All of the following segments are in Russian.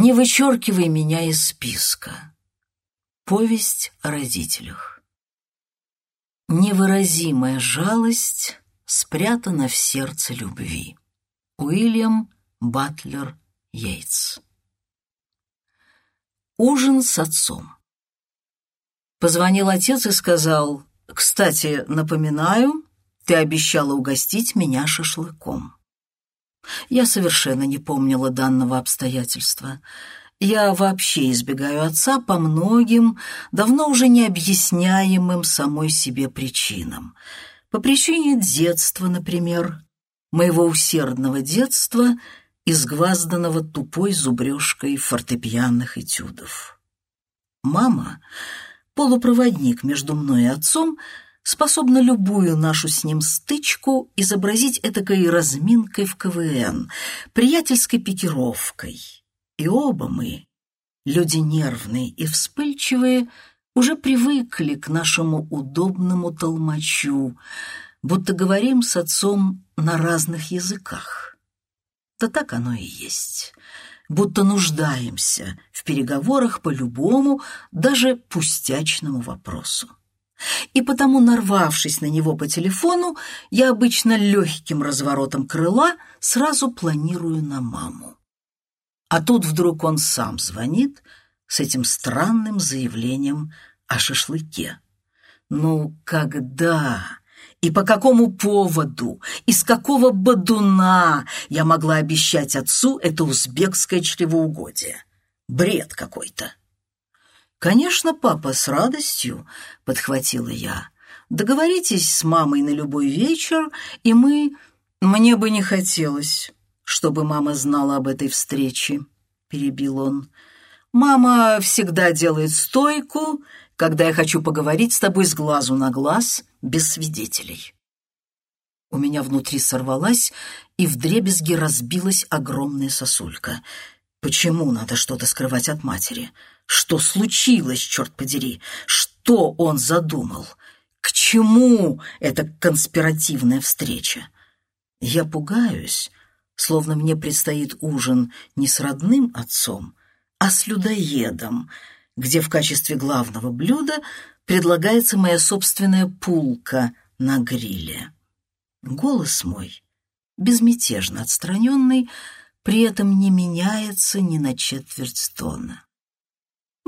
Не вычеркивай меня из списка. Повесть о родителях. Невыразимая жалость спрятана в сердце любви. Уильям Батлер Йейтс. Ужин с отцом. Позвонил отец и сказал, «Кстати, напоминаю, ты обещала угостить меня шашлыком». Я совершенно не помнила данного обстоятельства. Я вообще избегаю отца по многим, давно уже необъясняемым самой себе причинам. По причине детства, например, моего усердного детства, изгвазданного тупой зубрежкой фортепианных этюдов. Мама, полупроводник между мной и отцом, способна любую нашу с ним стычку изобразить этакой разминкой в КВН, приятельской пикировкой. И оба мы, люди нервные и вспыльчивые, уже привыкли к нашему удобному толмачу, будто говорим с отцом на разных языках. Да так оно и есть. Будто нуждаемся в переговорах по любому, даже пустячному вопросу. И потому, нарвавшись на него по телефону, я обычно легким разворотом крыла сразу планирую на маму. А тут вдруг он сам звонит с этим странным заявлением о шашлыке. Ну, когда и по какому поводу, из какого бодуна я могла обещать отцу это узбекское чревоугодие? Бред какой-то. «Конечно, папа, с радостью», — подхватила я. «Договоритесь с мамой на любой вечер, и мы...» «Мне бы не хотелось, чтобы мама знала об этой встрече», — перебил он. «Мама всегда делает стойку, когда я хочу поговорить с тобой с глазу на глаз, без свидетелей». У меня внутри сорвалась, и вдребезги разбилась огромная сосулька. Почему надо что-то скрывать от матери? Что случилось, черт подери? Что он задумал? К чему эта конспиративная встреча? Я пугаюсь, словно мне предстоит ужин не с родным отцом, а с людоедом, где в качестве главного блюда предлагается моя собственная пулка на гриле. Голос мой, безмятежно отстраненный, при этом не меняется ни на четверть тона.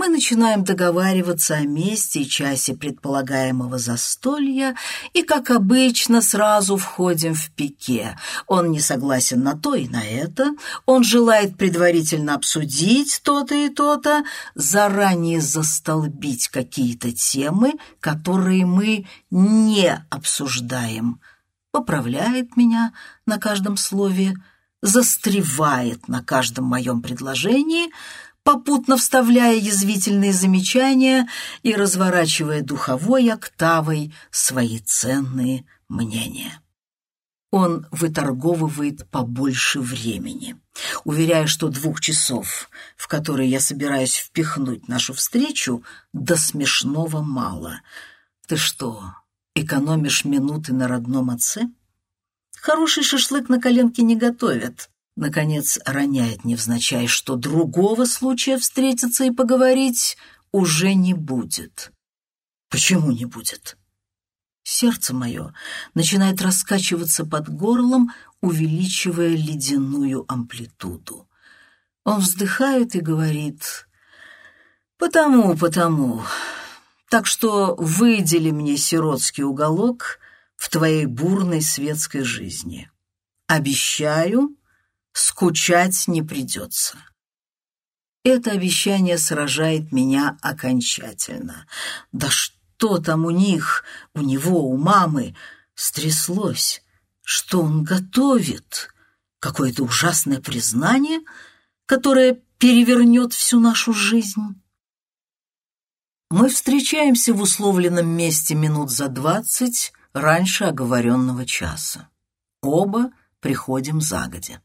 Мы начинаем договариваться о месте и часе предполагаемого застолья и, как обычно, сразу входим в пике. Он не согласен на то и на это, он желает предварительно обсудить то-то и то-то, заранее застолбить какие-то темы, которые мы не обсуждаем. Поправляет меня на каждом слове, застревает на каждом моем предложении — попутно вставляя язвительные замечания и разворачивая духовой октавой свои ценные мнения. Он выторговывает побольше времени, уверяя, что двух часов, в которые я собираюсь впихнуть нашу встречу, до смешного мало. Ты что, экономишь минуты на родном отце? Хороший шашлык на коленке не готовят, Наконец роняет невзначай, что другого случая встретиться и поговорить уже не будет. Почему не будет? Сердце мое начинает раскачиваться под горлом, увеличивая ледяную амплитуду. Он вздыхает и говорит «Потому, потому. Так что выдели мне сиротский уголок в твоей бурной светской жизни. Обещаю, скучать не придется. Это обещание сражает меня окончательно. Да что там у них, у него, у мамы, стряслось? Что он готовит? Какое-то ужасное признание, которое перевернет всю нашу жизнь? Мы встречаемся в условленном месте минут за двадцать раньше оговоренного часа. Оба приходим загодя.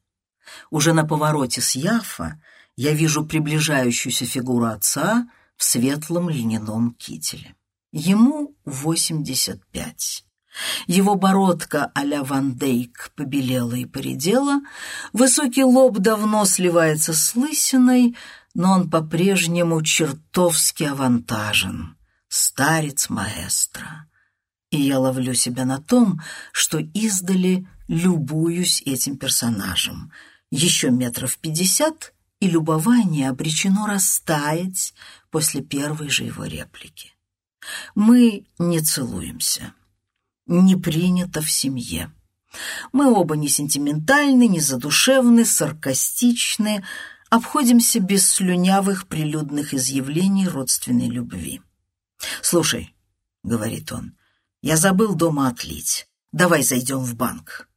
Уже на повороте с Яфа я вижу приближающуюся фигуру отца в светлом льняном кителе. Ему 85. Его бородка а-ля Ван Дейк побелела и поредела, высокий лоб давно сливается с лысиной, но он по-прежнему чертовски авантажен. Старец маэстро. И я ловлю себя на том, что издали любуюсь этим персонажем. Еще метров пятьдесят, и любование обречено растаять после первой же его реплики. Мы не целуемся не принято в семье. Мы оба не сентиментальны, не задушевны, саркастичны, обходимся без слюнявых прилюдных изъявлений родственной любви. «Слушай», — говорит он, — «я забыл дома отлить. Давай зайдем в банк».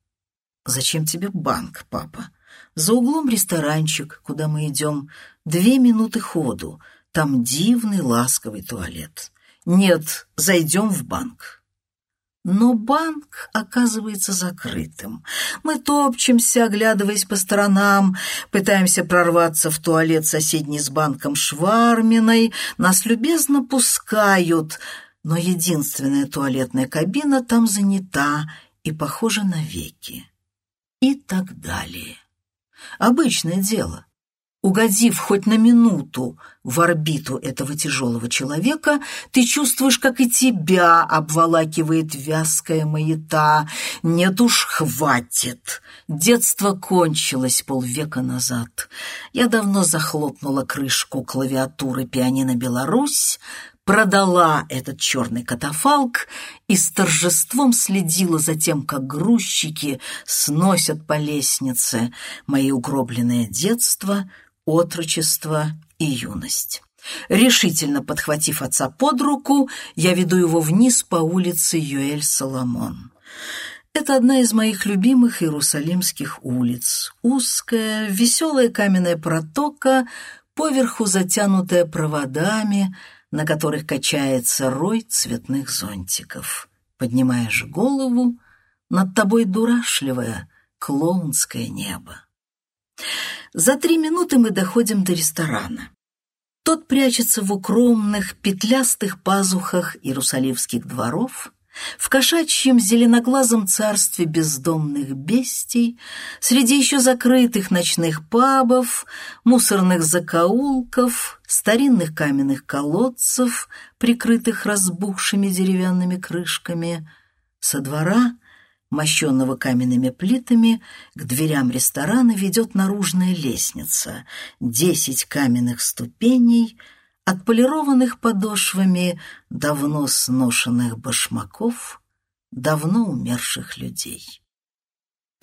«Зачем тебе банк, папа? За углом ресторанчик, куда мы идем. Две минуты ходу. Там дивный ласковый туалет. Нет, зайдем в банк». Но банк оказывается закрытым. Мы топчемся, оглядываясь по сторонам, пытаемся прорваться в туалет соседний с банком Шварминой, нас любезно пускают, но единственная туалетная кабина там занята и похожа на веки. И так далее. Обычное дело. Угодив хоть на минуту в орбиту этого тяжелого человека, ты чувствуешь, как и тебя обволакивает вязкая маята. Нет уж, хватит. Детство кончилось полвека назад. Я давно захлопнула крышку клавиатуры пианино «Беларусь», продала этот черный катафалк и с торжеством следила за тем, как грузчики сносят по лестнице мои угробленное детство — отрочество и юность. Решительно подхватив отца под руку, я веду его вниз по улице Юэль-Соломон. Это одна из моих любимых иерусалимских улиц. Узкая, веселая каменная протока, поверху затянутая проводами, на которых качается рой цветных зонтиков. Поднимаешь голову, над тобой дурашливое клоунское небо. За три минуты мы доходим до ресторана. Тот прячется в укромных, петлястых пазухах иерусалимских дворов, в кошачьем зеленоглазом царстве бездомных бестий, среди еще закрытых ночных пабов, мусорных закоулков, старинных каменных колодцев, прикрытых разбухшими деревянными крышками. Со двора — мощенного каменными плитами, к дверям ресторана ведет наружная лестница, десять каменных ступеней, отполированных подошвами давно сношенных башмаков, давно умерших людей.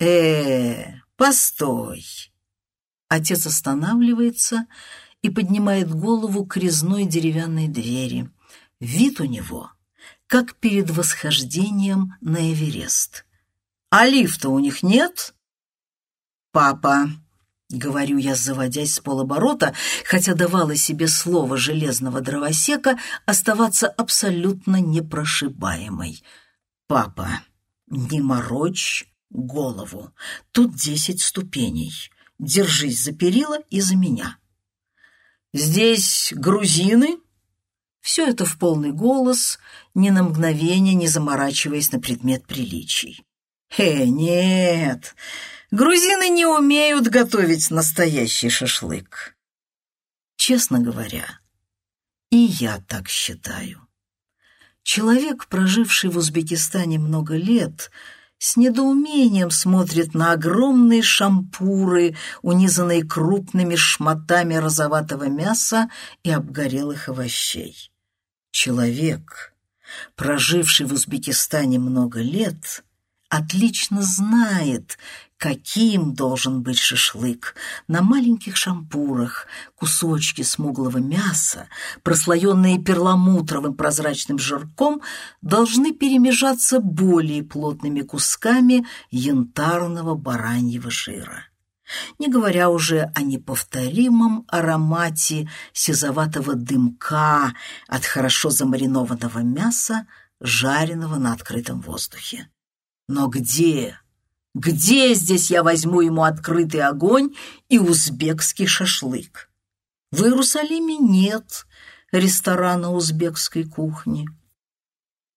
э постой!» Отец останавливается и поднимает голову к резной деревянной двери. Вид у него, как перед восхождением на Эверест. А лифта у них нет? Папа, говорю я, заводясь с полоборота, хотя давала себе слово железного дровосека оставаться абсолютно непрошибаемой. Папа, не морочь голову. Тут десять ступеней. Держись за перила и за меня. Здесь грузины? Все это в полный голос, ни на мгновение не заморачиваясь на предмет приличий. «Э, нет, грузины не умеют готовить настоящий шашлык». Честно говоря, и я так считаю. Человек, проживший в Узбекистане много лет, с недоумением смотрит на огромные шампуры, унизанные крупными шматами розоватого мяса и обгорелых овощей. Человек, проживший в Узбекистане много лет, отлично знает, каким должен быть шашлык. На маленьких шампурах кусочки смуглого мяса, прослоенные перламутровым прозрачным жирком, должны перемежаться более плотными кусками янтарного бараньего жира. Не говоря уже о неповторимом аромате сизоватого дымка от хорошо замаринованного мяса, жареного на открытом воздухе. Но где, где здесь я возьму ему открытый огонь и узбекский шашлык? В Иерусалиме нет ресторана узбекской кухни.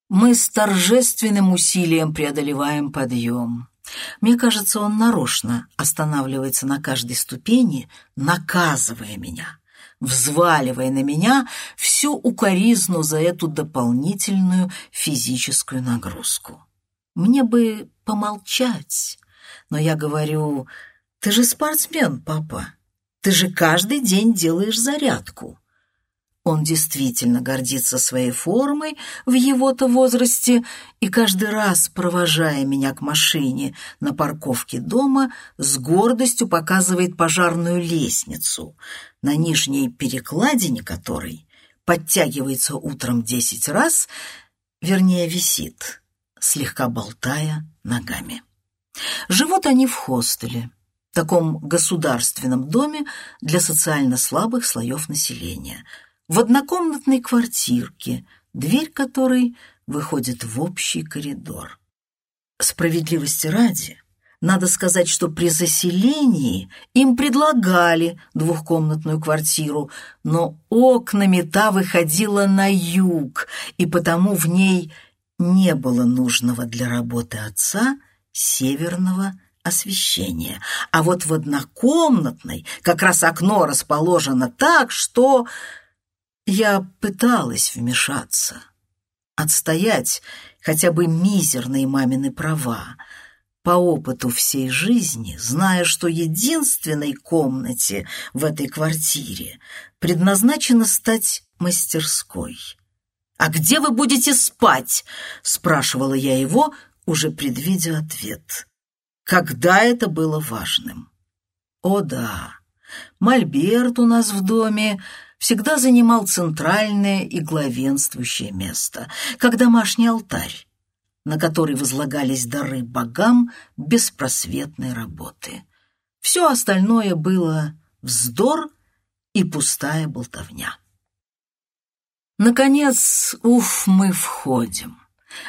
Мы с торжественным усилием преодолеваем подъем. Мне кажется, он нарочно останавливается на каждой ступени, наказывая меня, взваливая на меня всю укоризну за эту дополнительную физическую нагрузку. Мне бы помолчать, но я говорю, ты же спортсмен, папа, ты же каждый день делаешь зарядку. Он действительно гордится своей формой в его-то возрасте и каждый раз, провожая меня к машине на парковке дома, с гордостью показывает пожарную лестницу, на нижней перекладине которой подтягивается утром десять раз, вернее, висит, слегка болтая ногами. Живут они в хостеле, таком государственном доме для социально слабых слоев населения – в однокомнатной квартирке, дверь которой выходит в общий коридор. Справедливости ради, надо сказать, что при заселении им предлагали двухкомнатную квартиру, но окнами та выходила на юг, и потому в ней не было нужного для работы отца северного освещения. А вот в однокомнатной как раз окно расположено так, что я пыталась вмешаться, отстоять хотя бы мизерные мамины права, по опыту всей жизни, зная, что единственной комнате в этой квартире предназначено стать мастерской. «А где вы будете спать?» — спрашивала я его, уже предвидя ответ. Когда это было важным? О да, Мольберт у нас в доме всегда занимал центральное и главенствующее место, как домашний алтарь, на который возлагались дары богам беспросветной работы. Все остальное было вздор и пустая болтовня. Наконец, уф, мы входим.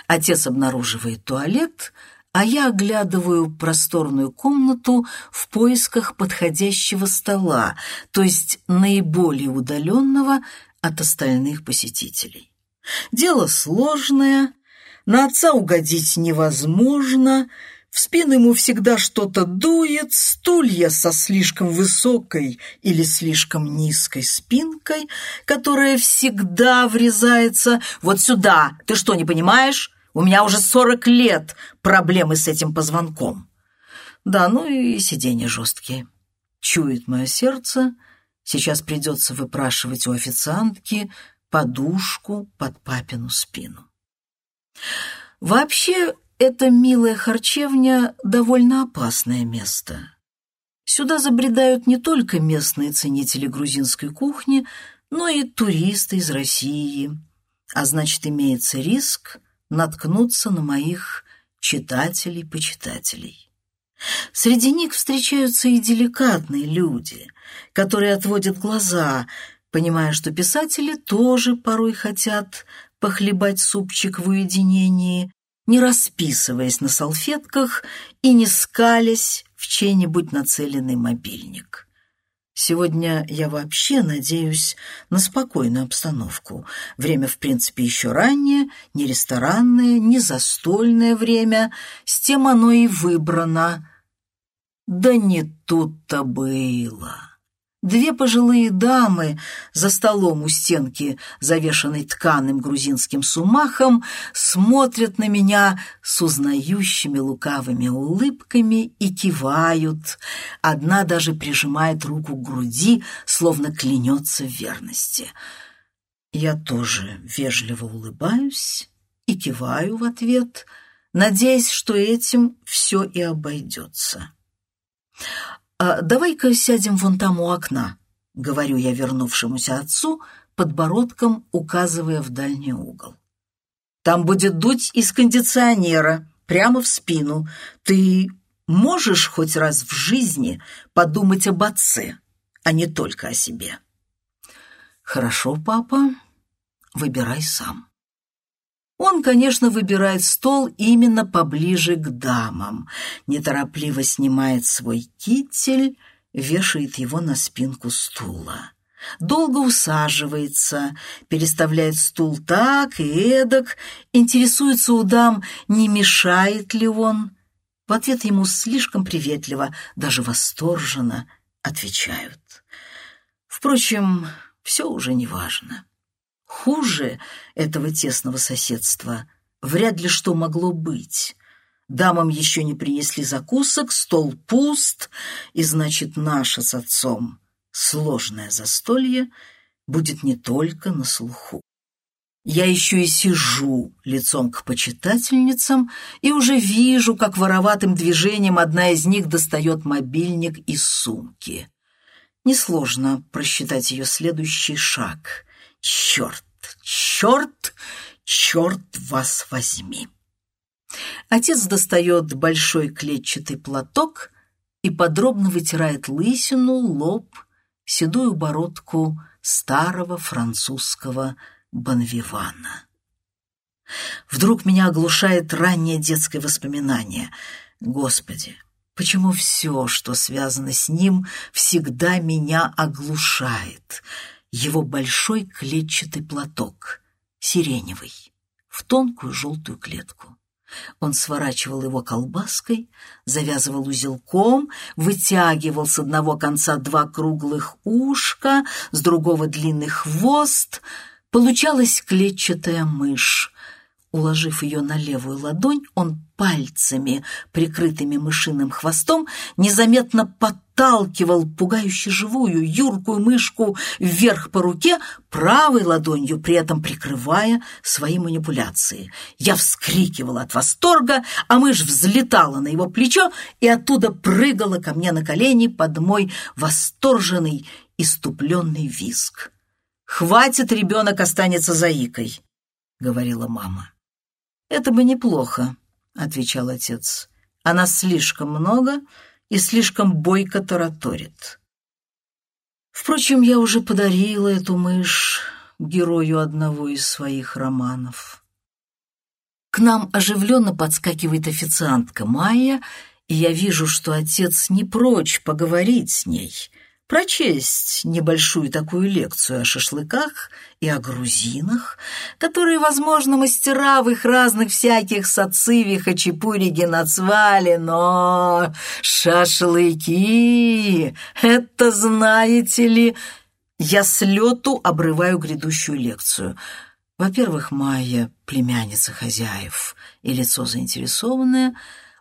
Отец обнаруживает туалет — а я оглядываю просторную комнату в поисках подходящего стола, то есть наиболее удаленного от остальных посетителей. Дело сложное, на отца угодить невозможно, в спину ему всегда что-то дует, стулья со слишком высокой или слишком низкой спинкой, которая всегда врезается вот сюда. Ты что, не понимаешь? У меня уже сорок лет проблемы с этим позвонком. Да, ну и сиденья жесткие. Чует мое сердце. Сейчас придется выпрашивать у официантки подушку под папину спину. Вообще, эта милая харчевня — довольно опасное место. Сюда забредают не только местные ценители грузинской кухни, но и туристы из России. А значит, имеется риск — наткнуться на моих читателей-почитателей. Среди них встречаются и деликатные люди, которые отводят глаза, понимая, что писатели тоже порой хотят похлебать супчик в уединении, не расписываясь на салфетках и не скалясь в чей-нибудь нацеленный мобильник. Сегодня я вообще надеюсь на спокойную обстановку. Время, в принципе, еще раннее, не ресторанное, не застольное время. С тем оно и выбрано. Да не тут-то было. Две пожилые дамы за столом у стенки, завешанной тканым грузинским сумахом, смотрят на меня с узнающими лукавыми улыбками и кивают. Одна даже прижимает руку к груди, словно клянется в верности. Я тоже вежливо улыбаюсь и киваю в ответ, надеясь, что этим все и обойдется. «А давай-ка сядем вон там у окна», — говорю я вернувшемуся отцу, подбородком указывая в дальний угол. «Там будет дуть из кондиционера, прямо в спину. Ты можешь хоть раз в жизни подумать об отце, а не только о себе?» «Хорошо, папа, выбирай сам». Он, конечно, выбирает стол именно поближе к дамам, неторопливо снимает свой китель, вешает его на спинку стула. Долго усаживается, переставляет стул так и эдак, интересуется у дам, не мешает ли он. В ответ ему слишком приветливо, даже восторженно отвечают. Впрочем, все уже не важно. Хуже этого тесного соседства вряд ли что могло быть. Дамам еще не принесли закусок, стол пуст, и, значит, наша с отцом сложное застолье будет не только на слуху. Я еще и сижу лицом к почитательницам и уже вижу, как вороватым движением одна из них достает мобильник из сумки. Несложно просчитать ее следующий шаг. Черт, черт, черт вас возьми. Отец достает большой клетчатый платок и подробно вытирает лысину, лоб, седую бородку старого французского Бонвивана. Вдруг меня оглушает раннее детское воспоминание. Господи, почему все, что связано с ним, всегда меня оглушает? Его большой клетчатый платок, сиреневый, в тонкую желтую клетку. Он сворачивал его колбаской, завязывал узелком, вытягивал с одного конца два круглых ушка, с другого длинный хвост — Получалась клетчатая мышь. Уложив ее на левую ладонь, он пальцами, прикрытыми мышиным хвостом, незаметно подталкивал пугающе живую, юркую мышку вверх по руке, правой ладонью при этом прикрывая свои манипуляции. Я вскрикивала от восторга, а мышь взлетала на его плечо и оттуда прыгала ко мне на колени под мой восторженный, иступленный визг. «Хватит, ребенок останется заикой», — говорила мама. «Это бы неплохо», — отвечал отец. «Она слишком много и слишком бойко тараторит». Впрочем, я уже подарила эту мышь герою одного из своих романов. К нам оживленно подскакивает официантка Майя, и я вижу, что отец не прочь поговорить с ней — прочесть небольшую такую лекцию о шашлыках и о грузинах, которые, возможно, мастера в их разных всяких сациве, хачапуриге нацвали, но шашлыки — это, знаете ли... Я с лету обрываю грядущую лекцию. Во-первых, Майя — племянница хозяев и лицо заинтересованное.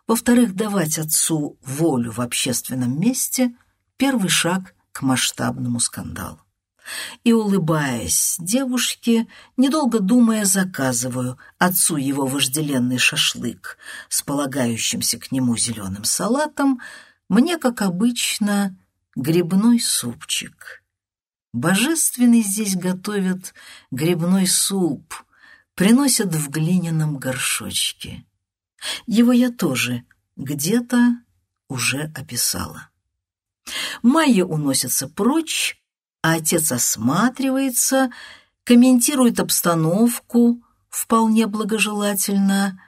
Во-вторых, давать отцу волю в общественном месте — первый шаг к масштабному скандалу. И, улыбаясь девушке, недолго думая, заказываю отцу его вожделенный шашлык с полагающимся к нему зеленым салатом, мне, как обычно, грибной супчик. Божественный здесь готовят грибной суп, приносят в глиняном горшочке. Его я тоже где-то уже описала. Майя уносится прочь, а отец осматривается, комментирует обстановку вполне благожелательно.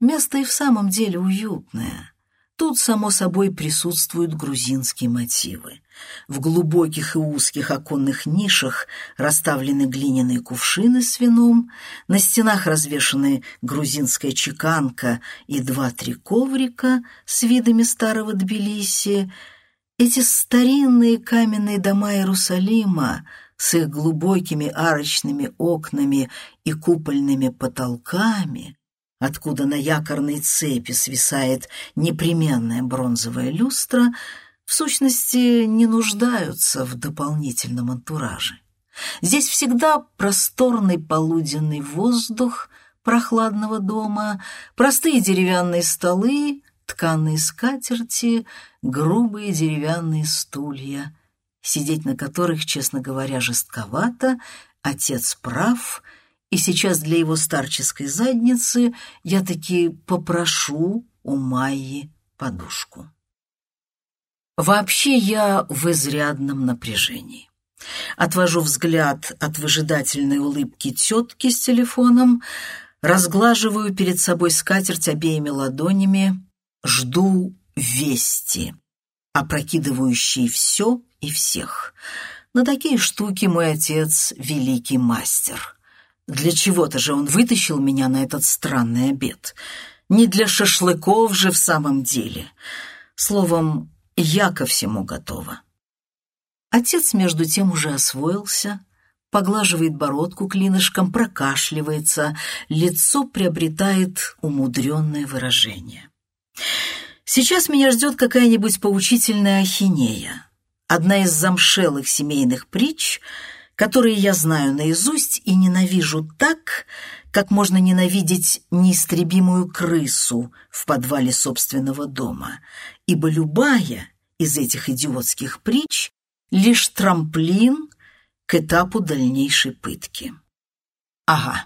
Место и в самом деле уютное. Тут, само собой, присутствуют грузинские мотивы. В глубоких и узких оконных нишах расставлены глиняные кувшины с вином, на стенах развешаны грузинская чеканка и два-три коврика с видами старого Тбилиси, эти старинные каменные дома Иерусалима с их глубокими арочными окнами и купольными потолками, откуда на якорной цепи свисает непременная бронзовая люстра, в сущности не нуждаются в дополнительном антураже. Здесь всегда просторный полуденный воздух прохладного дома, простые деревянные столы, тканые скатерти, грубые деревянные стулья, сидеть на которых, честно говоря, жестковато, отец прав, и сейчас для его старческой задницы я таки попрошу у Майи подушку. Вообще я в изрядном напряжении. Отвожу взгляд от выжидательной улыбки тетки с телефоном, разглаживаю перед собой скатерть обеими ладонями, жду вести, опрокидывающие все и всех. На такие штуки мой отец — великий мастер. Для чего-то же он вытащил меня на этот странный обед. Не для шашлыков же в самом деле. Словом, я ко всему готова. Отец, между тем, уже освоился, поглаживает бородку клинышком, прокашливается, лицо приобретает умудренное выражение. Сейчас меня ждет какая-нибудь поучительная ахинея, одна из замшелых семейных притч — которые я знаю наизусть и ненавижу так, как можно ненавидеть неистребимую крысу в подвале собственного дома, ибо любая из этих идиотских притч — лишь трамплин к этапу дальнейшей пытки. Ага.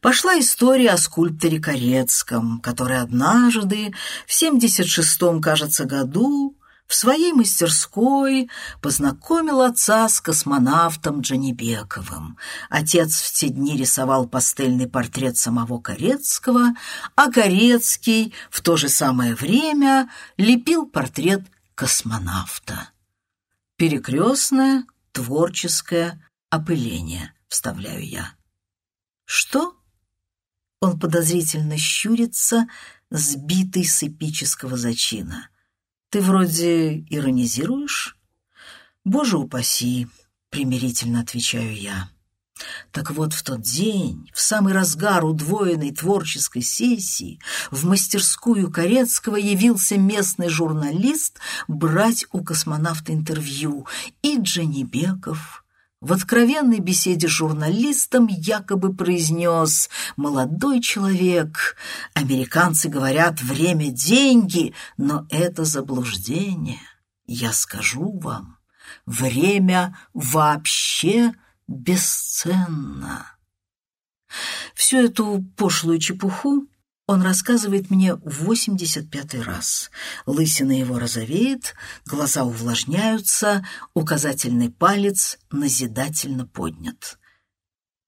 Пошла история о скульпторе Корецком, который однажды, в 76-м, кажется, году, в своей мастерской познакомил отца с космонавтом Джанибековым. Отец в те дни рисовал пастельный портрет самого Корецкого, а Корецкий в то же самое время лепил портрет космонавта. Перекрестное творческое опыление, вставляю я. Что? Он подозрительно щурится, сбитый с эпического зачина. Ты вроде иронизируешь? Боже упаси, примирительно отвечаю я. Так вот, в тот день, в самый разгар удвоенной творческой сессии, в мастерскую Корецкого явился местный журналист брать у космонавта интервью, и Джанибеков в откровенной беседе с журналистом якобы произнес «Молодой человек, американцы говорят, время – деньги, но это заблуждение. Я скажу вам, время вообще бесценно». Всю эту пошлую чепуху он рассказывает мне в восемьдесят пятый раз. Лысина его розовеет, глаза увлажняются, указательный палец назидательно поднят.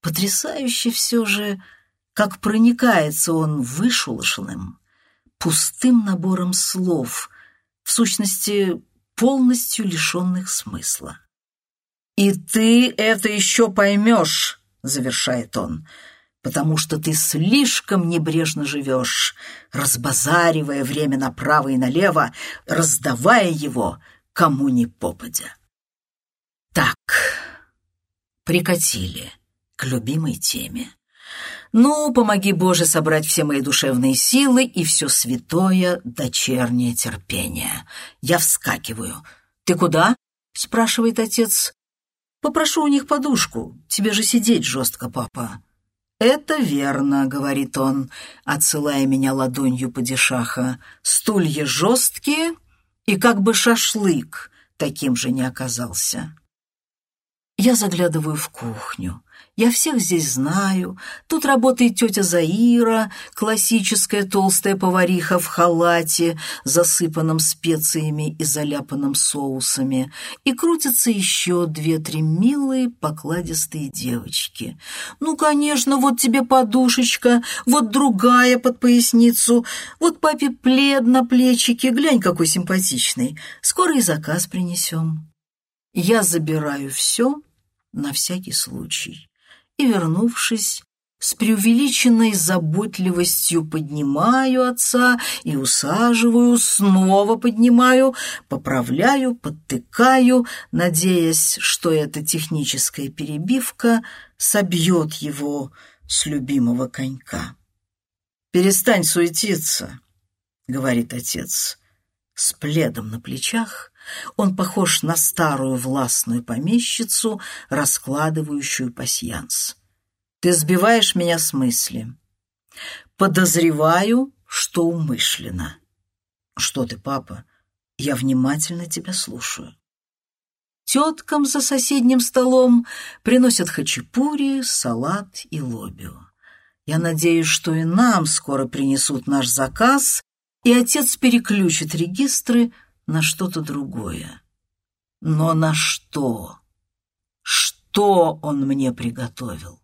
Потрясающе все же, как проникается он вышулошенным, пустым набором слов, в сущности, полностью лишенных смысла. «И ты это еще поймешь», — завершает он, — потому что ты слишком небрежно живешь, разбазаривая время направо и налево, раздавая его кому ни попадя. Так, прикатили к любимой теме. Ну, помоги, Боже, собрать все мои душевные силы и все святое дочернее терпение. Я вскакиваю. «Ты куда?» — спрашивает отец. «Попрошу у них подушку. Тебе же сидеть жестко, папа». «Это верно», — говорит он, отсылая меня ладонью падишаха. «Стулья жесткие, и как бы шашлык таким же не оказался». Я заглядываю в кухню. Я всех здесь знаю. Тут работает тетя Заира, классическая толстая повариха в халате, засыпанном специями и заляпанном соусами. И крутятся еще две-три милые покладистые девочки. Ну, конечно, вот тебе подушечка, вот другая под поясницу, вот папе плед на плечике, глянь, какой симпатичный. Скоро и заказ принесем. Я забираю все на всякий случай и, вернувшись, с преувеличенной заботливостью поднимаю отца и усаживаю, снова поднимаю, поправляю, подтыкаю, надеясь, что эта техническая перебивка собьет его с любимого конька. «Перестань суетиться», — говорит отец, с пледом на плечах, он похож на старую властную помещицу, раскладывающую пасьянс. Ты сбиваешь меня с мысли. Подозреваю, что умышленно. Что ты, папа? Я внимательно тебя слушаю. Теткам за соседним столом приносят хачапури, салат и лобио. Я надеюсь, что и нам скоро принесут наш заказ, и отец переключит регистры на что-то другое. Но на что? Что он мне приготовил?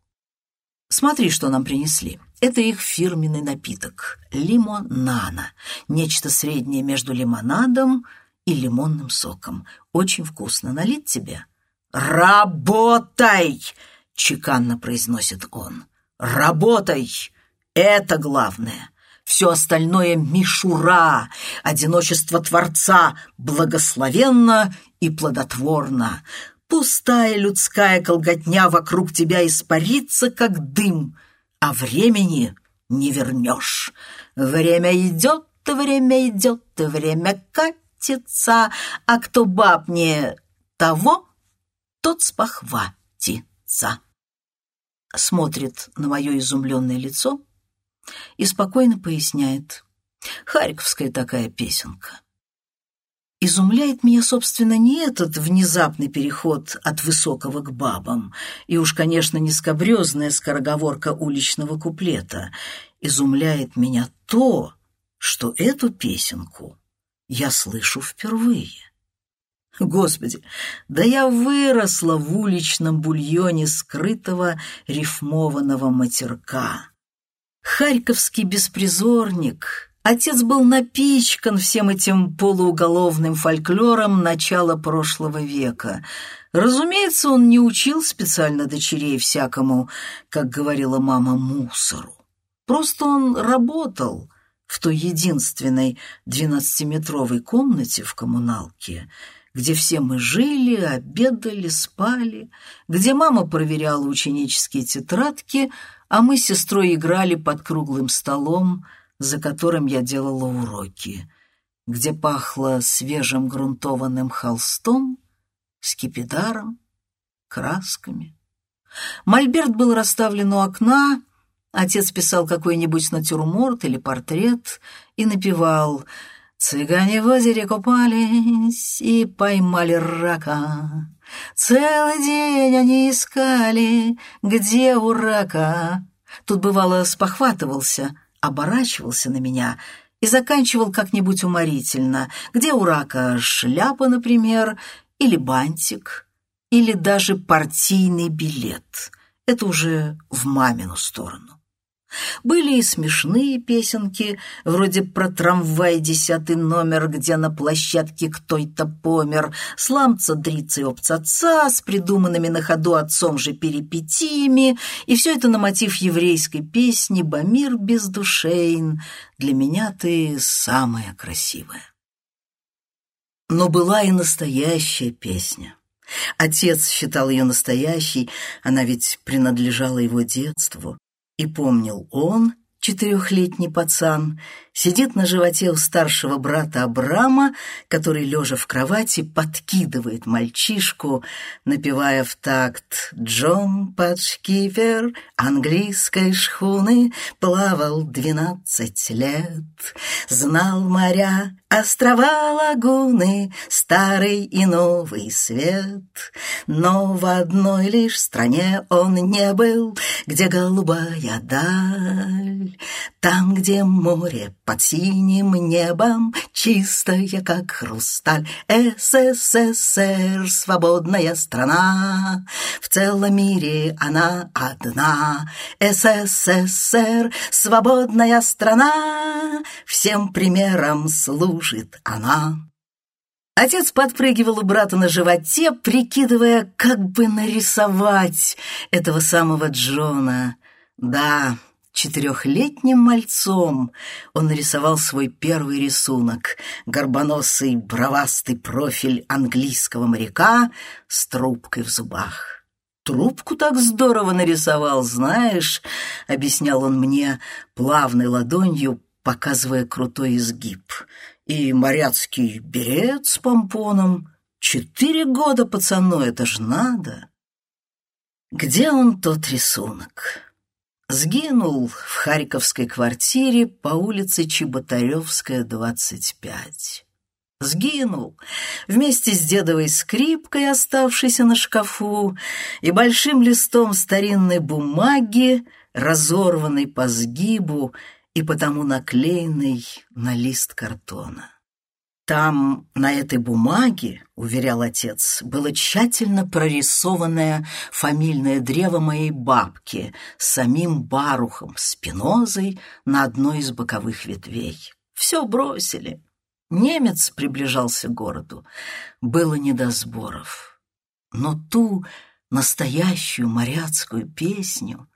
Смотри, что нам принесли. Это их фирменный напиток — лимонана. Нечто среднее между лимонадом и лимонным соком. Очень вкусно. Налить тебе? «Работай!» — чеканно произносит он. «Работай! Это главное!» Все остальное — мишура, одиночество Творца, благословенно и плодотворно. Пустая людская колготня вокруг тебя испарится, как дым, а времени не вернешь. Время идет, время идет, время катится, а кто баб не того, тот спохватится. Смотрит на мое изумленное лицо и спокойно поясняет. Харьковская такая песенка. Изумляет меня, собственно, не этот внезапный переход от высокого к бабам, и уж, конечно, не скобрезная скороговорка уличного куплета. Изумляет меня то, что эту песенку я слышу впервые. Господи, да я выросла в уличном бульоне скрытого рифмованного матерка. Харьковский беспризорник. Отец был напичкан всем этим полууголовным фольклором начала прошлого века. Разумеется, он не учил специально дочерей всякому, как говорила мама, мусору. Просто он работал в той единственной двенадцатиметровой комнате в коммуналке, где все мы жили, обедали, спали, где мама проверяла ученические тетрадки, а мы с сестрой играли под круглым столом, за которым я делала уроки, где пахло свежим грунтованным холстом, скипидаром, красками. Мольберт был расставлен у окна, отец писал какой-нибудь натюрморт или портрет и напевал — Цыгане в озере купались и поймали рака. Целый день они искали, где у рака. Тут, бывало, спохватывался, оборачивался на меня и заканчивал как-нибудь уморительно. Где у рака шляпа, например, или бантик, или даже партийный билет. Это уже в мамину сторону. Были и смешные песенки, вроде про трамвай десятый номер, где на площадке кто-то помер, сламца дрицы обцаца с придуманными на ходу отцом же перипетиями, и все это на мотив еврейской песни «Бамир бездушейн». Для меня ты самая красивая. Но была и настоящая песня. Отец считал ее настоящей, она ведь принадлежала его детству. И помнил он, четырехлетний пацан, сидит на животе у старшего брата Абрама, который, лежа в кровати, подкидывает мальчишку, напевая в такт «Джон Патшкипер английской шхуны плавал двенадцать лет, знал моря, острова, лагуны, старый и новый свет. Но в одной лишь стране он не был, где голубая даль, там, где море под синим небом, чистая, как хрусталь, СССР, свободная страна. В целом мире она одна, СССР, свободная страна. Всем примером служит она. Отец подпрыгивал у брата на животе, прикидывая, как бы нарисовать этого самого Джона. Да, Четырехлетним мальцом он нарисовал свой первый рисунок — горбоносый бровастый профиль английского моряка с трубкой в зубах. «Трубку так здорово нарисовал, знаешь», — объяснял он мне плавной ладонью, показывая крутой изгиб. «И моряцкий берет с помпоном. Четыре года пацану, это ж надо!» Где он тот рисунок? Сгинул в харьковской квартире по улице Чеботаревская, 25. Сгинул вместе с дедовой скрипкой, оставшейся на шкафу, и большим листом старинной бумаги, разорванной по сгибу и потому наклеенной на лист картона. Там, на этой бумаге, уверял отец, было тщательно прорисованное фамильное древо моей бабки с самим Барухом Спинозой на одной из боковых ветвей. Все бросили. Немец приближался к городу. Было не до сборов. Но ту настоящую моряцкую песню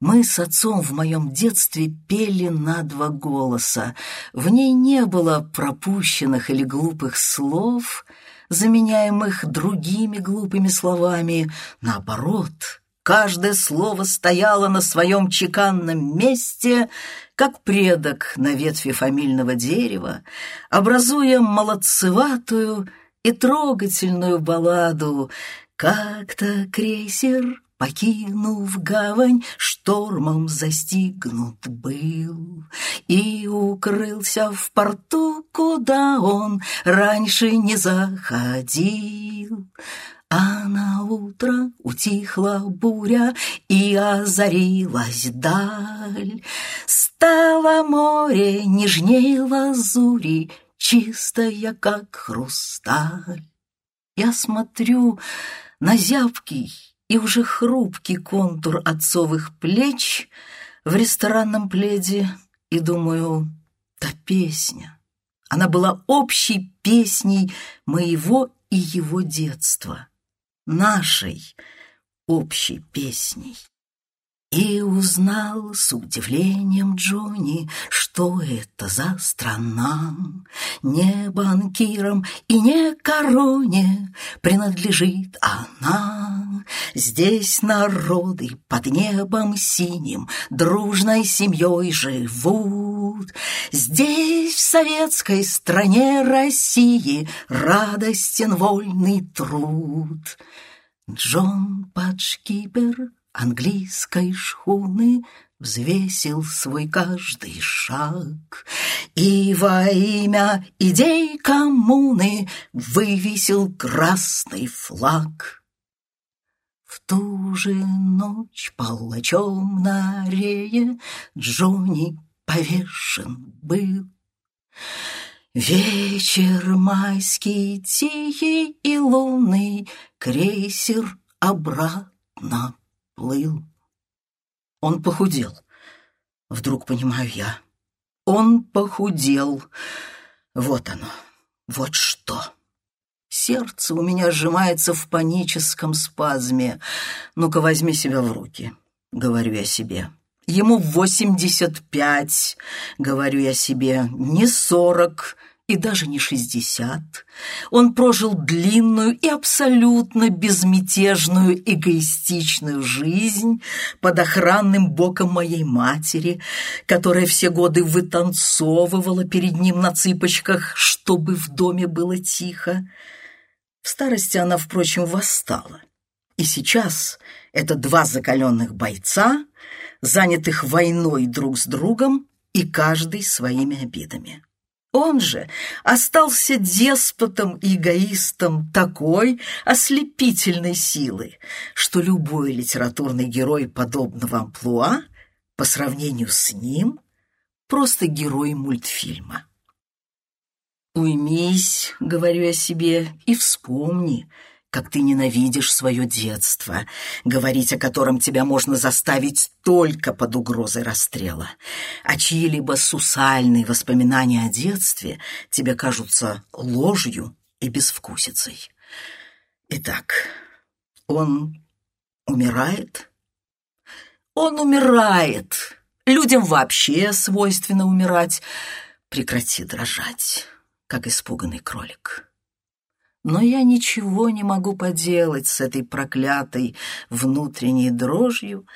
мы с отцом в моем детстве пели на два голоса. В ней не было пропущенных или глупых слов, заменяемых другими глупыми словами. Наоборот, каждое слово стояло на своем чеканном месте, как предок на ветви фамильного дерева, образуя молодцеватую и трогательную балладу «Как-то крейсер Покинув гавань, штормом застигнут был И укрылся в порту, куда он раньше не заходил. А на утро утихла буря и озарилась даль. Стало море нежнее лазури, чистая, как хрусталь. Я смотрю на зябкий и уже хрупкий контур отцовых плеч в ресторанном пледе и думаю, та песня, она была общей песней моего и его детства, нашей общей песней. И узнал с удивлением Джонни, что это за страна. Не банкирам и не короне принадлежит она. Здесь народы под небом синим дружной семьей живут. Здесь, в советской стране России, радостен вольный труд. Джон Падшкипер английской шхуны взвесил свой каждый шаг и во имя идей коммуны вывесил красный флаг. В ту же ночь палачом на рее Джонни повешен был. Вечер майский, тихий и лунный, Крейсер обратно плыл. Он похудел. Вдруг понимаю я. Он похудел. Вот оно. Вот что. Сердце у меня сжимается в паническом спазме. Ну-ка, возьми себя в руки, говорю я себе. Ему восемьдесят пять, говорю я себе, не сорок, и даже не шестьдесят. Он прожил длинную и абсолютно безмятежную эгоистичную жизнь под охранным боком моей матери, которая все годы вытанцовывала перед ним на цыпочках, чтобы в доме было тихо. В старости она, впрочем, восстала. И сейчас это два закаленных бойца, занятых войной друг с другом и каждый своими обидами. Он же остался деспотом и эгоистом такой ослепительной силы, что любой литературный герой подобного амплуа по сравнению с ним просто герой мультфильма. «Уймись», — говорю я себе, — «и вспомни, как ты ненавидишь свое детство, говорить о котором тебя можно заставить только под угрозой расстрела, а чьи-либо сусальные воспоминания о детстве тебе кажутся ложью и безвкусицей. Итак, он умирает? Он умирает. Людям вообще свойственно умирать. Прекрати дрожать, как испуганный кролик. Но я ничего не могу поделать с этой проклятой внутренней дрожью,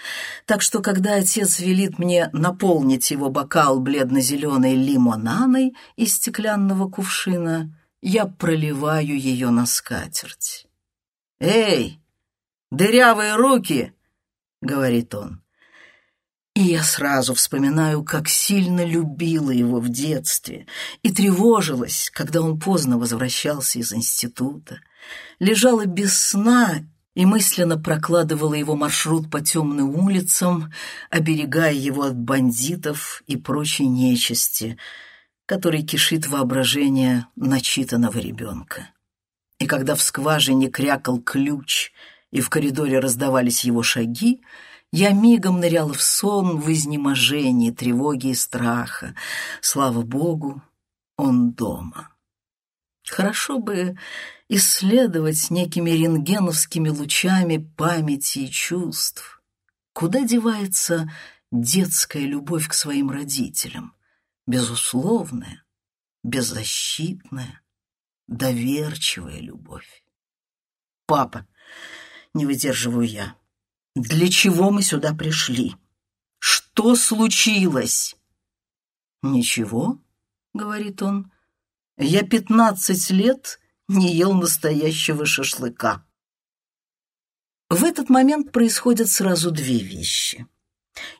так что, когда отец велит мне наполнить его бокал бледно-зеленой лимонаной из стеклянного кувшина, я проливаю ее на скатерть. «Эй, дырявые руки!» — говорит он. И я сразу вспоминаю, как сильно любила его в детстве и тревожилась, когда он поздно возвращался из института. Лежала без сна и мысленно прокладывала его маршрут по темным улицам, оберегая его от бандитов и прочей нечисти, которой кишит воображение начитанного ребенка. И когда в скважине крякал ключ и в коридоре раздавались его шаги, я мигом ныряла в сон в изнеможении, тревоги и страха. Слава Богу, он дома. Хорошо бы исследовать некими рентгеновскими лучами памяти и чувств. Куда девается детская любовь к своим родителям? Безусловная, беззащитная, доверчивая любовь. «Папа, не выдерживаю я, для чего мы сюда пришли? Что случилось?» «Ничего», — говорит он, — «я пятнадцать лет не ел настоящего шашлыка». В этот момент происходят сразу две вещи.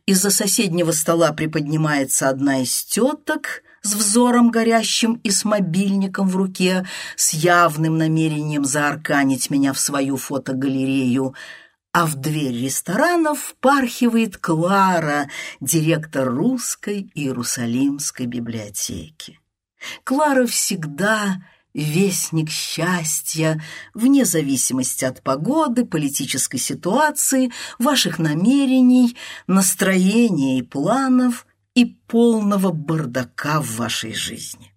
Из-за соседнего стола приподнимается одна из теток с взором горящим и с мобильником в руке, с явным намерением заарканить меня в свою фотогалерею, а в дверь ресторана впархивает Клара, директор русской Иерусалимской библиотеки. Клара всегда вестник счастья, вне зависимости от погоды, политической ситуации, ваших намерений, настроения и планов и полного бардака в вашей жизни.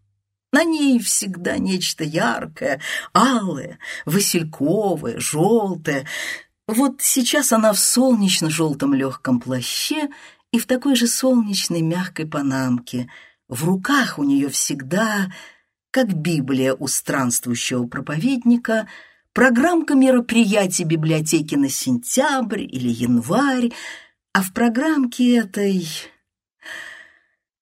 На ней всегда нечто яркое, алое, васильковое, желтое. Вот сейчас она в солнечно-желтом легком плаще и в такой же солнечной мягкой панамке. В руках у нее всегда как Библия у странствующего проповедника, программка мероприятий библиотеки на сентябрь или январь, а в программке этой...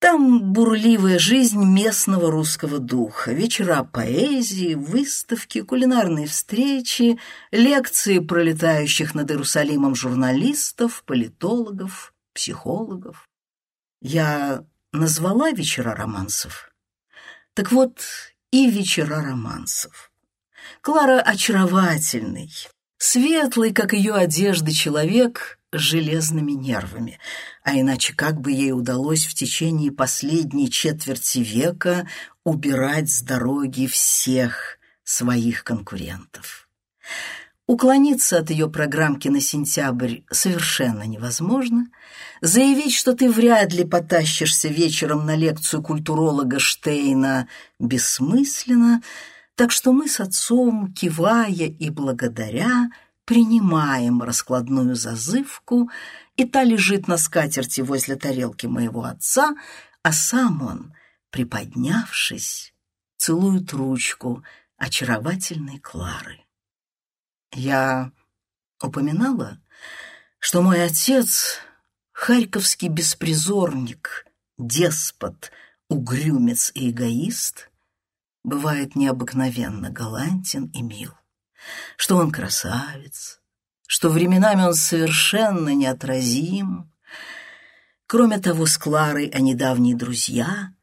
Там бурливая жизнь местного русского духа, вечера поэзии, выставки, кулинарные встречи, лекции пролетающих над Иерусалимом журналистов, политологов, психологов. Я назвала вечера романсов так вот, и вечера романсов. Клара очаровательный, светлый, как ее одежда, человек железными нервами. А иначе как бы ей удалось в течение последней четверти века убирать с дороги всех своих конкурентов? Уклониться от ее программки на сентябрь совершенно невозможно. Заявить, что ты вряд ли потащишься вечером на лекцию культуролога Штейна, бессмысленно, так что мы с отцом, кивая и благодаря, принимаем раскладную зазывку, и та лежит на скатерти возле тарелки моего отца, а сам он, приподнявшись, целует ручку очаровательной Клары. Я упоминала, что мой отец — харьковский беспризорник, деспот, угрюмец и эгоист, бывает необыкновенно галантен и мил, что он красавец, что временами он совершенно неотразим. Кроме того, с Кларой они давние друзья,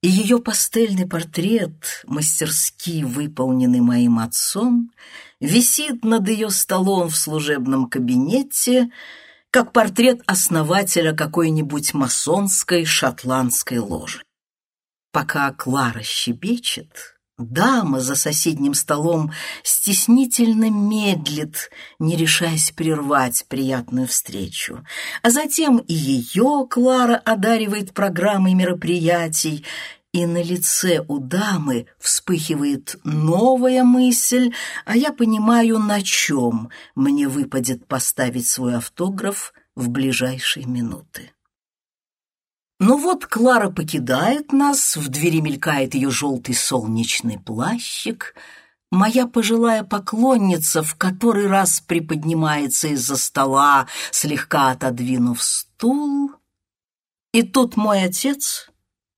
и ее пастельный портрет, мастерски выполненный моим отцом, висит над ее столом в служебном кабинете, как портрет основателя какой-нибудь масонской шотландской ложи. Пока Клара щебечет, дама за соседним столом стеснительно медлит, не решаясь прервать приятную встречу. А затем и ее Клара одаривает программой мероприятий, и на лице у дамы вспыхивает новая мысль, а я понимаю, на чем мне выпадет поставить свой автограф в ближайшие минуты. Ну вот Клара покидает нас, в двери мелькает ее желтый солнечный плащик. Моя пожилая поклонница в который раз приподнимается из-за стола, слегка отодвинув стул. И тут мой отец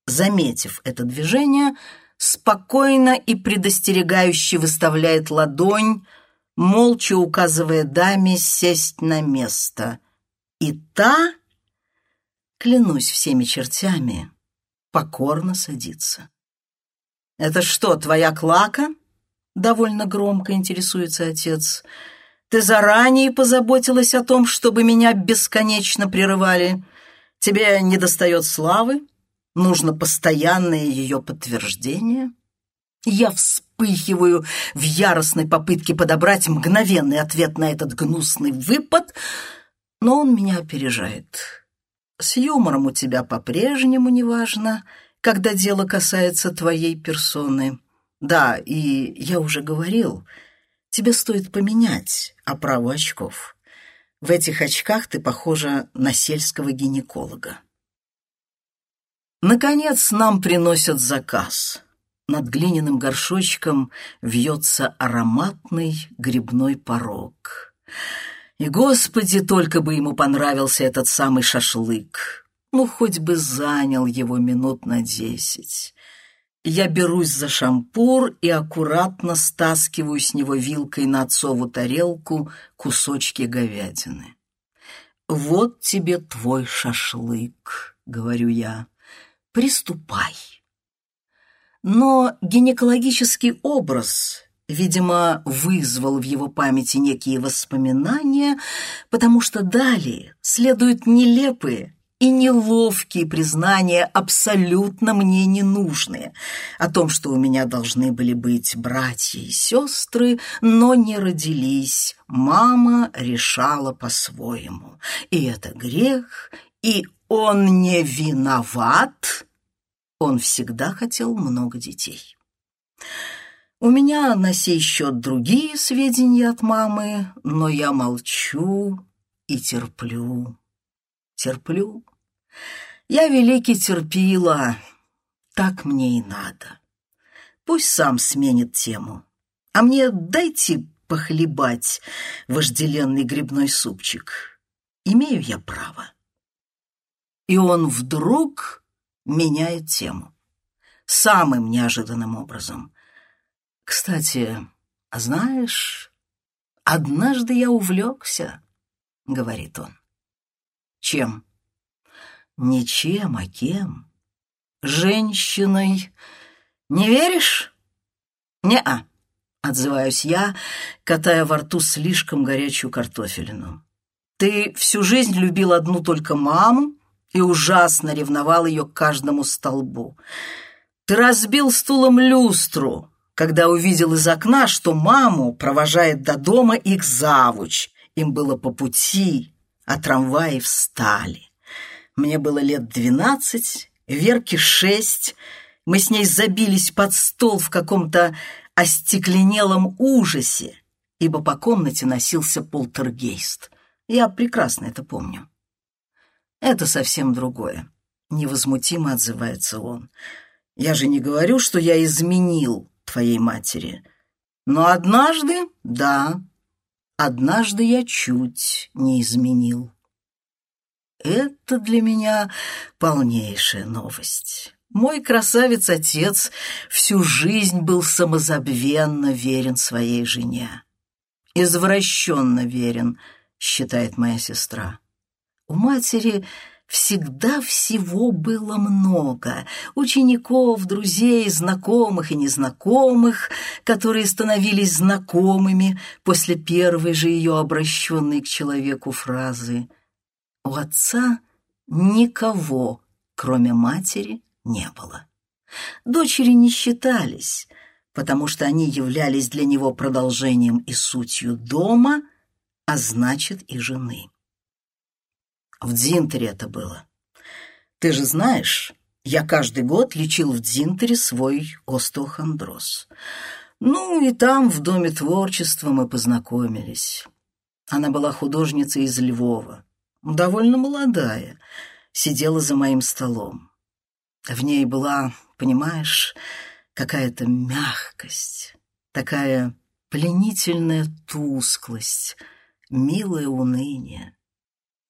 заметив это движение, спокойно и предостерегающе выставляет ладонь, молча указывая даме сесть на место. И та, клянусь всеми чертями, покорно садится. «Это что, твоя клака?» — довольно громко интересуется отец. «Ты заранее позаботилась о том, чтобы меня бесконечно прерывали? Тебе недостает славы?» Нужно постоянное ее подтверждение. Я вспыхиваю в яростной попытке подобрать мгновенный ответ на этот гнусный выпад, но он меня опережает. С юмором у тебя по-прежнему неважно, когда дело касается твоей персоны. Да, и я уже говорил, тебе стоит поменять оправу очков. В этих очках ты похожа на сельского гинеколога. Наконец нам приносят заказ. Над глиняным горшочком вьется ароматный грибной порог. И, Господи, только бы ему понравился этот самый шашлык. Ну, хоть бы занял его минут на десять. Я берусь за шампур и аккуратно стаскиваю с него вилкой на отцову тарелку кусочки говядины. «Вот тебе твой шашлык», — говорю я, — «приступай». Но гинекологический образ, видимо, вызвал в его памяти некие воспоминания, потому что далее следуют нелепые, и неловкие признания, абсолютно мне ненужные, о том, что у меня должны были быть братья и сестры, но не родились. Мама решала по-своему. И это грех, и он не виноват. Он всегда хотел много детей. У меня на сей счет другие сведения от мамы, но я молчу и терплю. Терплю я великий терпила, так мне и надо. Пусть сам сменит тему, а мне дайте похлебать вожделенный грибной супчик. Имею я право. И он вдруг меняет тему. Самым неожиданным образом. Кстати, знаешь, однажды я увлекся, — говорит он. Чем? Ничем, а кем? Женщиной. Не веришь? Не-а, отзываюсь я, катая во рту слишком горячую картофелину. Ты всю жизнь любил одну только маму и ужасно ревновал ее к каждому столбу. Ты разбил стулом люстру, когда увидел из окна, что маму провожает до дома их завуч. Им было по пути, а трамваи встали. Мне было лет двенадцать, Верке шесть. Мы с ней забились под стол в каком-то остекленелом ужасе, ибо по комнате носился полтергейст. Я прекрасно это помню. Это совсем другое. Невозмутимо отзывается он. Я же не говорю, что я изменил твоей матери. Но однажды, да, однажды я чуть не изменил. Это для меня полнейшая новость. Мой красавец-отец всю жизнь был самозабвенно верен своей жене. Извращенно верен, считает моя сестра. У матери всегда всего было много. Учеников, друзей, знакомых и незнакомых, которые становились знакомыми после первой же ее обращенной к человеку фразы — у отца никого, кроме матери, не было. Дочери не считались, потому что они являлись для него продолжением и сутью дома, а значит и жены. В Дзинтере это было. Ты же знаешь, я каждый год лечил в Дзинтере свой остеохондроз. Ну и там, в Доме творчества, мы познакомились. Она была художницей из Львова довольно молодая, сидела за моим столом. В ней была, понимаешь, какая-то мягкость, такая пленительная тусклость, милое уныние.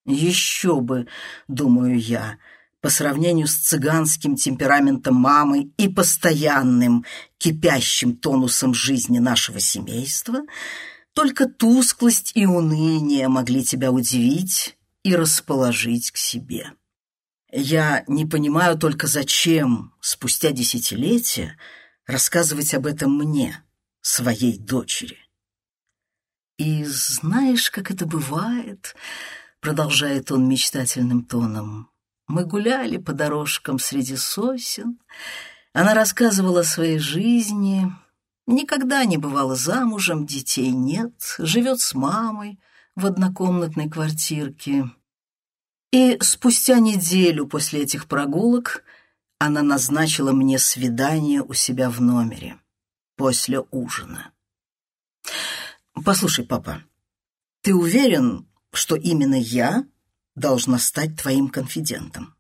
Еще бы, думаю я, по сравнению с цыганским темпераментом мамы и постоянным кипящим тонусом жизни нашего семейства, только тусклость и уныние могли тебя удивить и расположить к себе. Я не понимаю только, зачем спустя десятилетия рассказывать об этом мне, своей дочери. «И знаешь, как это бывает?» — продолжает он мечтательным тоном. «Мы гуляли по дорожкам среди сосен. Она рассказывала о своей жизни. Никогда не бывала замужем, детей нет, живет с мамой, в однокомнатной квартирке. И спустя неделю после этих прогулок она назначила мне свидание у себя в номере. после ужина. Послушай, папа, ты уверен, что именно я должна стать твоим конфидентом?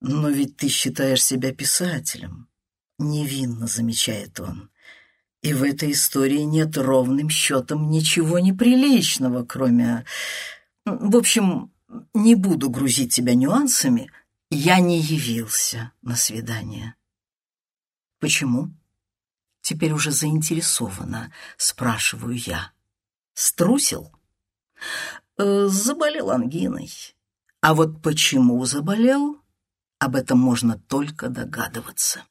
Но ведь ты считаешь себя писателем, невинно замечает он. И в этой истории нет ровным счетом ничего неприличного, кроме... В общем, не буду грузить тебя нюансами. Я не явился на свидание. Почему? Теперь уже заинтересованно, спрашиваю я. Струсил? Э, заболел ангиной. А вот почему заболел, об этом можно только догадываться.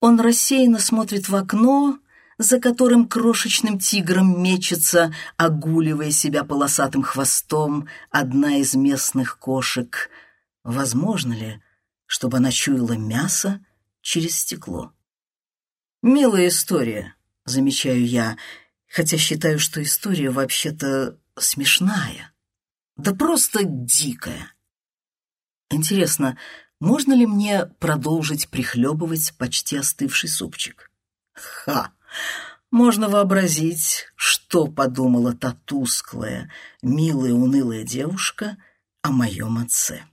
Он рассеянно смотрит в окно, за которым крошечным тигром мечется, огуливая себя полосатым хвостом, одна из местных кошек. Возможно ли, чтобы она чуяла мясо через стекло? «Милая история», — замечаю я, хотя считаю, что история вообще-то смешная. Да просто дикая. Интересно, можно ли мне продолжить прихлебывать почти остывший супчик? Ха! Можно вообразить, что подумала та тусклая, милая, унылая девушка о моем отце.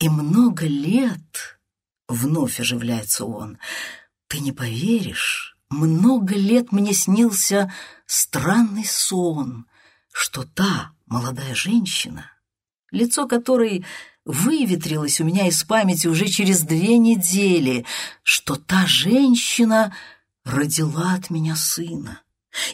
И много лет, вновь оживляется он, ты не поверишь, много лет мне снился странный сон, что та молодая женщина, лицо которой выветрилось у меня из памяти уже через две недели, что та женщина родила от меня сына.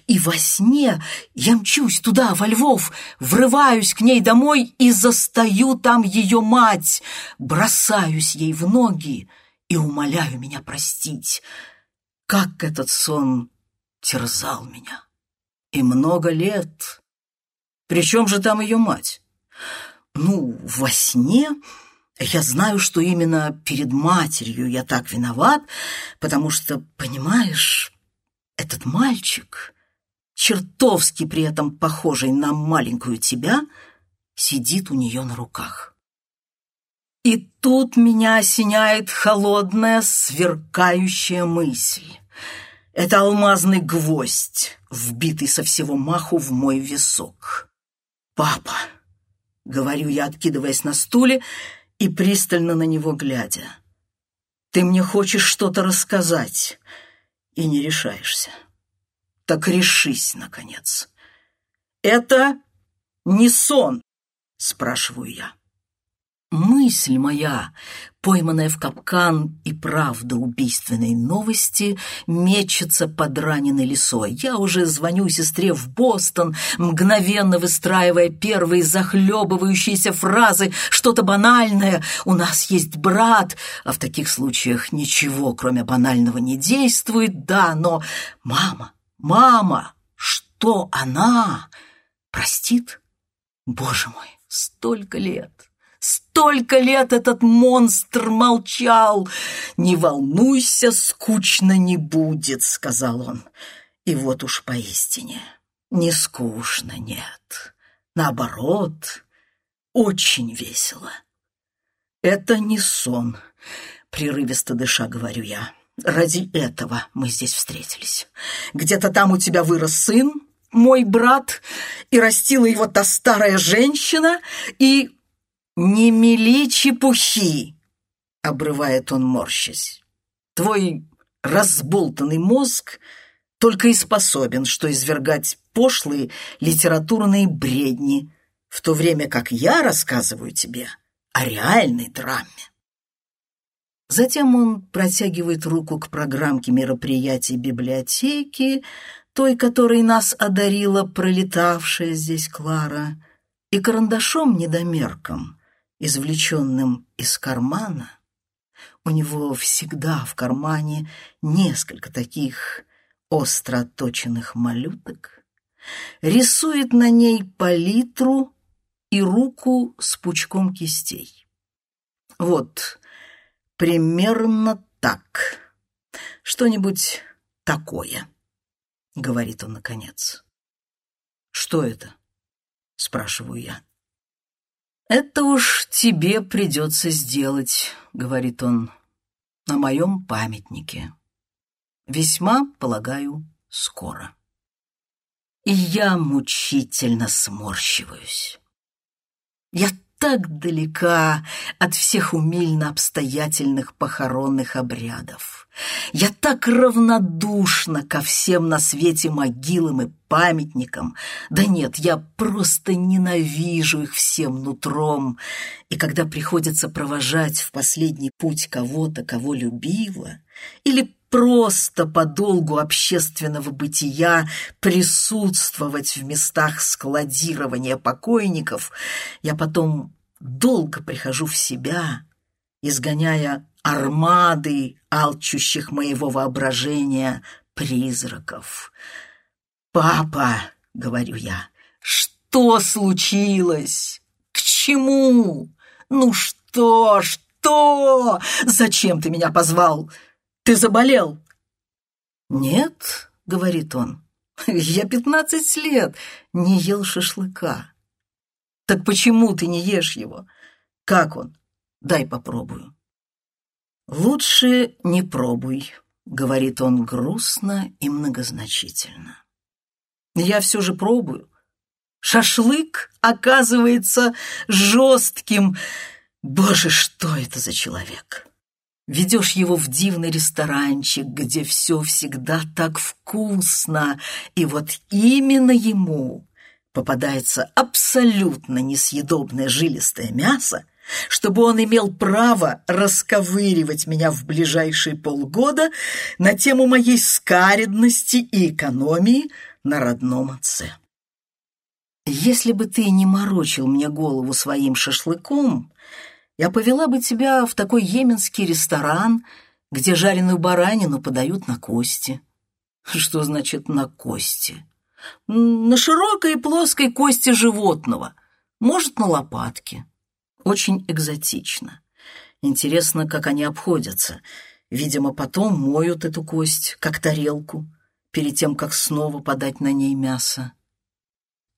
И во сне я мчусь туда, во Львов, врываюсь к ней домой и застаю там ее мать, бросаюсь ей в ноги и умоляю меня простить. Как этот сон терзал меня. И много лет. Причем же там ее мать? Ну, во сне я знаю, что именно перед матерью я так виноват, потому что, понимаешь, этот мальчик, чертовски при этом похожий на маленькую тебя, сидит у нее на руках. И тут меня осеняет холодная, сверкающая мысль. Это алмазный гвоздь, вбитый со всего маху в мой висок. «Папа!» говорю я, откидываясь на стуле и пристально на него глядя. «Ты мне хочешь что-то рассказать и не решаешься. Так решись, наконец. Это не сон?» — спрашиваю я. Мысль моя, пойманная в капкан и правда убийственной новости, мечется под раненой лисой. Я уже звоню сестре в Бостон, мгновенно выстраивая первые захлебывающиеся фразы, что-то банальное. «У нас есть брат», а в таких случаях ничего, кроме банального, не действует. Да, но мама, мама, что она простит? Боже мой, столько лет! Столько лет этот монстр молчал. «Не волнуйся, скучно не будет», — сказал он. И вот уж поистине, не скучно, нет. Наоборот, очень весело. «Это не сон», — прерывисто дыша говорю я. «Ради этого мы здесь встретились. Где-то там у тебя вырос сын, мой брат, и растила его та старая женщина, и «Не мели чепухи!» — обрывает он, морщась. «Твой разболтанный мозг только и способен, что извергать пошлые литературные бредни, в то время как я рассказываю тебе о реальной драме». Затем он протягивает руку к программке мероприятий библиотеки, той, которой нас одарила пролетавшая здесь Клара, и карандашом-недомерком извлеченным из кармана, у него всегда в кармане несколько таких остро отточенных малюток, рисует на ней палитру и руку с пучком кистей. Вот, примерно так. Что-нибудь такое, говорит он наконец. Что это? спрашиваю я. «Это уж тебе придется сделать», — говорит он, — «на моем памятнике». Весьма, полагаю, скоро. И я мучительно сморщиваюсь. Я так далека от всех умильно-обстоятельных похоронных обрядов. Я так равнодушна ко всем на свете могилам и памятникам. Да нет, я просто ненавижу их всем нутром. И когда приходится провожать в последний путь кого-то, кого любила, или просто по долгу общественного бытия присутствовать в местах складирования покойников, я потом долго прихожу в себя, изгоняя армады, алчущих моего воображения призраков. «Папа», — говорю я, — «что случилось? К чему? Ну что, что? Зачем ты меня позвал?» Ты заболел?» «Нет», — говорит он, — «я пятнадцать лет не ел шашлыка». «Так почему ты не ешь его? Как он? Дай попробую». «Лучше не пробуй», — говорит он грустно и многозначительно. «Я все же пробую. Шашлык оказывается жестким. Боже, что это за человек!» Ведешь его в дивный ресторанчик, где все всегда так вкусно, и вот именно ему попадается абсолютно несъедобное жилистое мясо, чтобы он имел право расковыривать меня в ближайшие полгода на тему моей скаредности и экономии на родном отце. Если бы ты не морочил мне голову своим шашлыком, я повела бы тебя в такой йеменский ресторан, где жареную баранину подают на кости. Что значит «на кости»? На широкой и плоской кости животного, может, на лопатке. Очень экзотично. Интересно, как они обходятся. Видимо, потом моют эту кость, как тарелку, перед тем, как снова подать на ней мясо.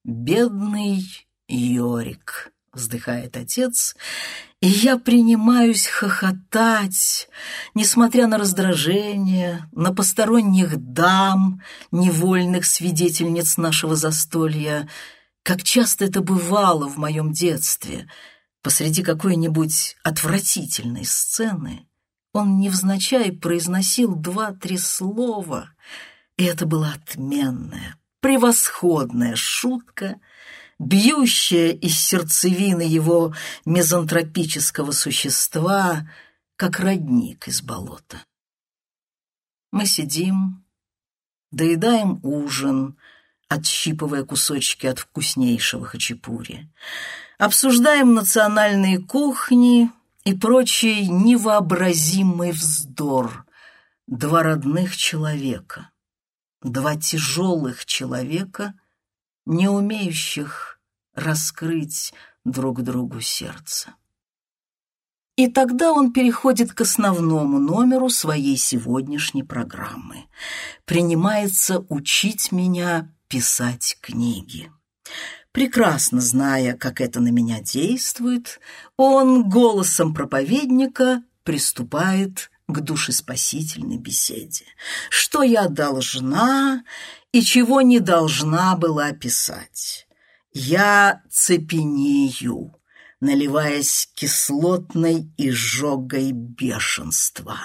Бедный Йорик вздыхает отец, и я принимаюсь хохотать, несмотря на раздражение, на посторонних дам, невольных свидетельниц нашего застолья, как часто это бывало в моем детстве, посреди какой-нибудь отвратительной сцены. Он невзначай произносил два-три слова, и это была отменная, превосходная шутка — бьющая из сердцевины его мизантропического существа, как родник из болота. Мы сидим, доедаем ужин, отщипывая кусочки от вкуснейшего хачапури, обсуждаем национальные кухни и прочий невообразимый вздор. Два родных человека, два тяжелых человека — не умеющих раскрыть друг другу сердце. И тогда он переходит к основному номеру своей сегодняшней программы. Принимается учить меня писать книги. Прекрасно зная, как это на меня действует, он голосом проповедника приступает к душеспасительной беседе. Что я должна и чего не должна была писать. Я цепенею, наливаясь кислотной изжогой бешенства.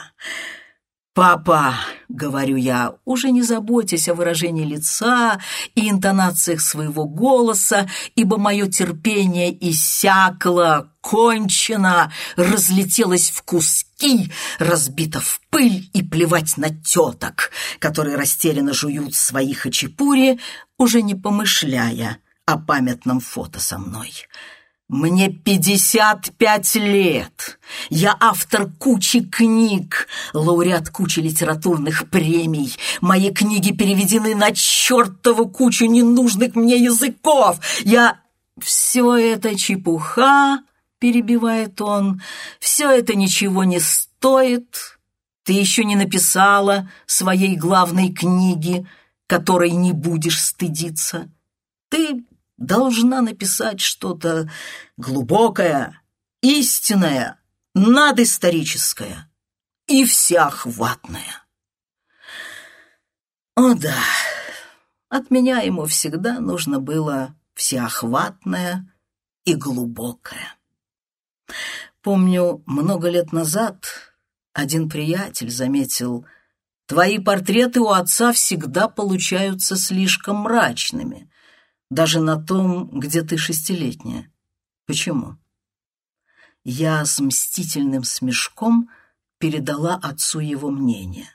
«Папа», — говорю я, — «уже не заботьтесь о выражении лица и интонациях своего голоса, ибо мое терпение иссякло, кончено, разлетелось в куски, разбито в пыль и плевать на теток, которые растерянно жуют свои хачапури, уже не помышляя о памятном фото со мной». Мне пятьдесят пять лет. Я автор кучи книг, лауреат кучи литературных премий. Мои книги переведены на чертову кучу ненужных мне языков. Я... Все это чепуха, перебивает он. Все это ничего не стоит. Ты еще не написала своей главной книги, которой не будешь стыдиться. Ты должна написать что-то глубокое, истинное, надисторическое и всеохватное. О да, от меня ему всегда нужно было всеохватное и глубокое. Помню, много лет назад один приятель заметил, твои портреты у отца всегда получаются слишком мрачными, даже на том, где ты шестилетняя. Почему? Я с мстительным смешком передала отцу его мнение.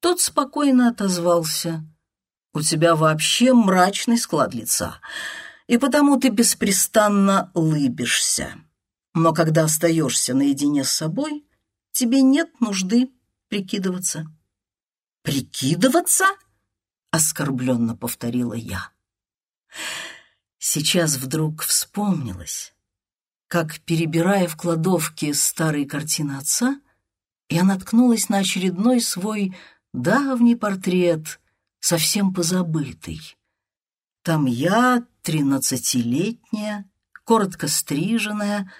Тот спокойно отозвался. «У тебя вообще мрачный склад лица, и потому ты беспрестанно лыбишься. Но когда остаешься наедине с собой, тебе нет нужды прикидываться». «Прикидываться?» — оскорбленно повторила я. Сейчас вдруг вспомнилось, как, перебирая в кладовке старые картины отца, я наткнулась на очередной свой давний портрет, совсем позабытый. Там я, тринадцатилетняя, коротко стриженная,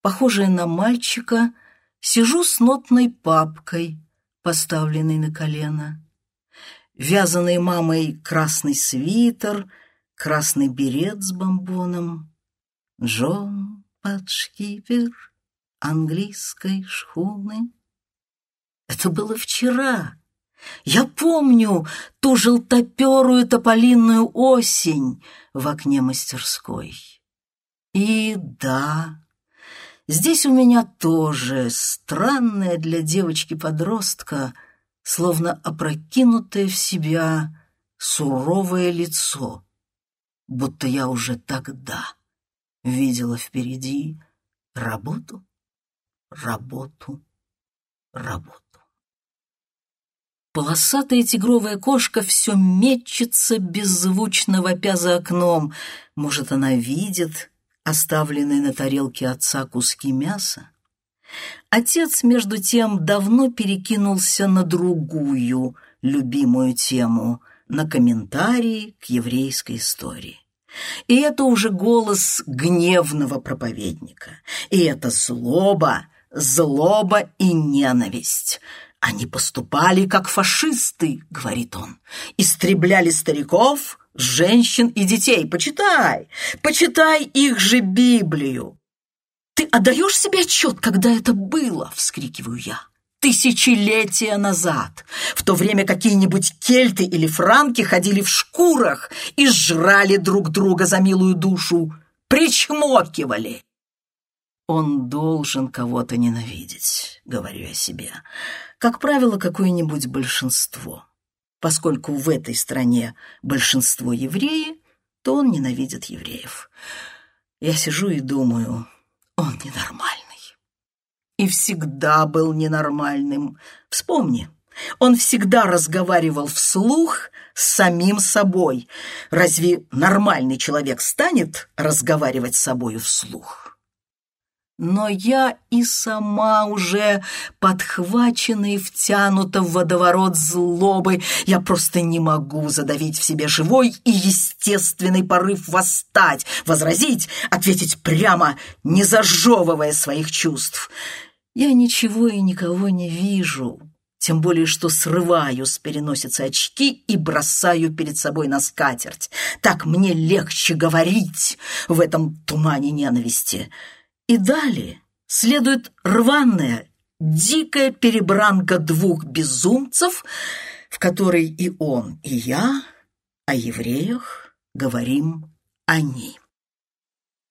похожая на мальчика, сижу с нотной папкой, поставленной на колено. Вязаный мамой красный свитер, красный берет с бомбоном. Джон подшкипер английской шхуны. Это было вчера. Я помню ту желтоперую тополинную осень в окне мастерской. И да, здесь у меня тоже странное для девочки-подростка, словно опрокинутое в себя суровое лицо, будто я уже тогда видела впереди работу, работу, работу. Полосатая тигровая кошка все мечется, беззвучно вопя за окном. Может, она видит оставленные на тарелке отца куски мяса? Отец, между тем, давно перекинулся на другую любимую тему, на комментарии к еврейской истории. И это уже голос гневного проповедника. И это злоба, злоба и ненависть — «Они поступали как фашисты», — говорит он, — «истребляли стариков, женщин и детей. Почитай, почитай их же Библию». «Ты отдаешь себе отчет, когда это было?» — вскрикиваю я. Тысячелетия назад, в то время какие-нибудь кельты или франки ходили в шкурах и жрали друг друга за милую душу, причмокивали. «Он должен кого-то ненавидеть», — говорю я себе как правило, какое-нибудь большинство. Поскольку в этой стране большинство евреи, то он ненавидит евреев. Я сижу и думаю, он ненормальный. И всегда был ненормальным. Вспомни, он всегда разговаривал вслух с самим собой. Разве нормальный человек станет разговаривать с собою вслух? Но я и сама уже подхвачена и втянута в водоворот злобы. Я просто не могу задавить в себе живой и естественный порыв восстать, возразить, ответить прямо, не зажевывая своих чувств. Я ничего и никого не вижу, тем более что срываю с переносицы очки и бросаю перед собой на скатерть. Так мне легче говорить в этом тумане ненависти». И далее следует рваная, дикая перебранка двух безумцев, в которой и он, и я о евреях говорим «они».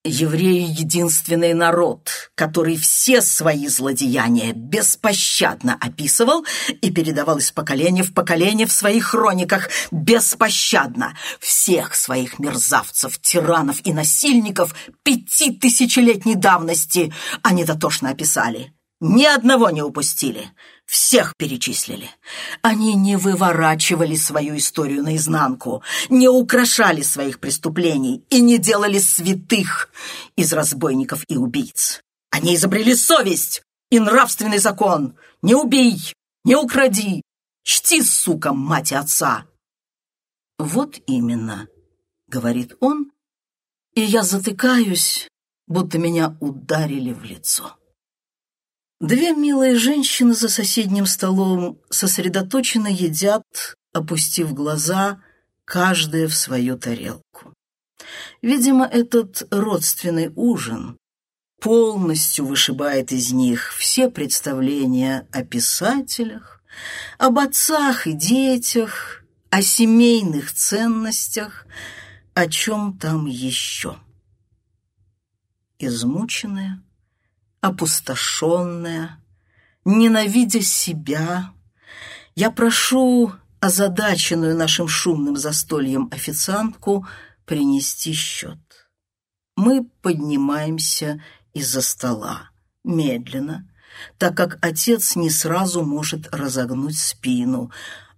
Евреи — единственный народ, который все свои злодеяния беспощадно описывал и передавал из поколения в поколение в своих хрониках беспощадно всех своих мерзавцев, тиранов и насильников пяти тысячелетней давности они дотошно описали. Ни одного не упустили. Всех перечислили. Они не выворачивали свою историю наизнанку, не украшали своих преступлений и не делали святых из разбойников и убийц. Они изобрели совесть и нравственный закон. Не убей, не укради, чти, сука, мать и отца. Вот именно, говорит он, и я затыкаюсь, будто меня ударили в лицо. Две милые женщины за соседним столом сосредоточенно едят опустив глаза, каждая в свою тарелку. Видимо, этот родственный ужин полностью вышибает из них все представления о писателях, об отцах и детях, о семейных ценностях, о чем там еще. Измученная, опустошенная, ненавидя себя, я прошу озадаченную нашим шумным застольем официантку принести счет. Мы поднимаемся из-за стола, медленно, так как отец не сразу может разогнуть спину,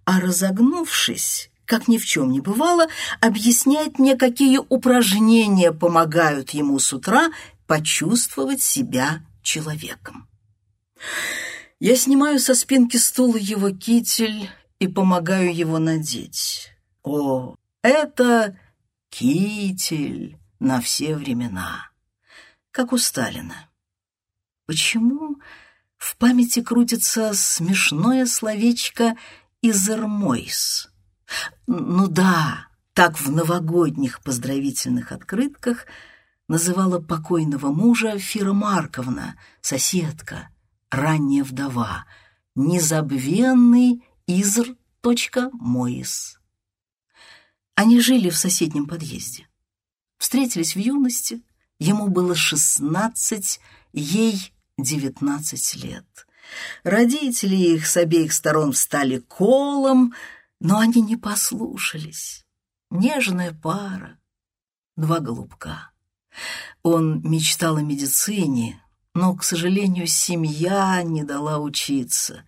а разогнувшись, как ни в чем не бывало, объясняет мне, какие упражнения помогают ему с утра почувствовать себя человеком. Я снимаю со спинки стула его китель и помогаю его надеть. О, это китель на все времена, как у Сталина. Почему в памяти крутится смешное словечко «изермойс»? Ну да, так в новогодних поздравительных открытках называла покойного мужа Фира Марковна, соседка, ранняя вдова, незабвенный Изр. Моис. Они жили в соседнем подъезде. Встретились в юности, ему было шестнадцать, ей девятнадцать лет. Родители их с обеих сторон встали колом, но они не послушались. Нежная пара, два голубка. Он мечтал о медицине, но, к сожалению, семья не дала учиться.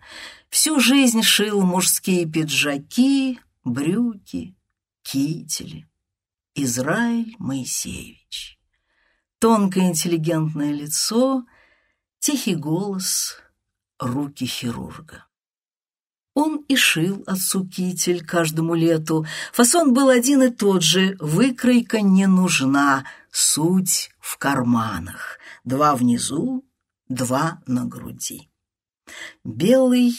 Всю жизнь шил мужские пиджаки, брюки, кители. Израиль Моисеевич. Тонкое интеллигентное лицо, тихий голос, руки хирурга. Он и шил отцу китель каждому лету. Фасон был один и тот же, выкройка не нужна, суть в карманах. Два внизу, два на груди. Белый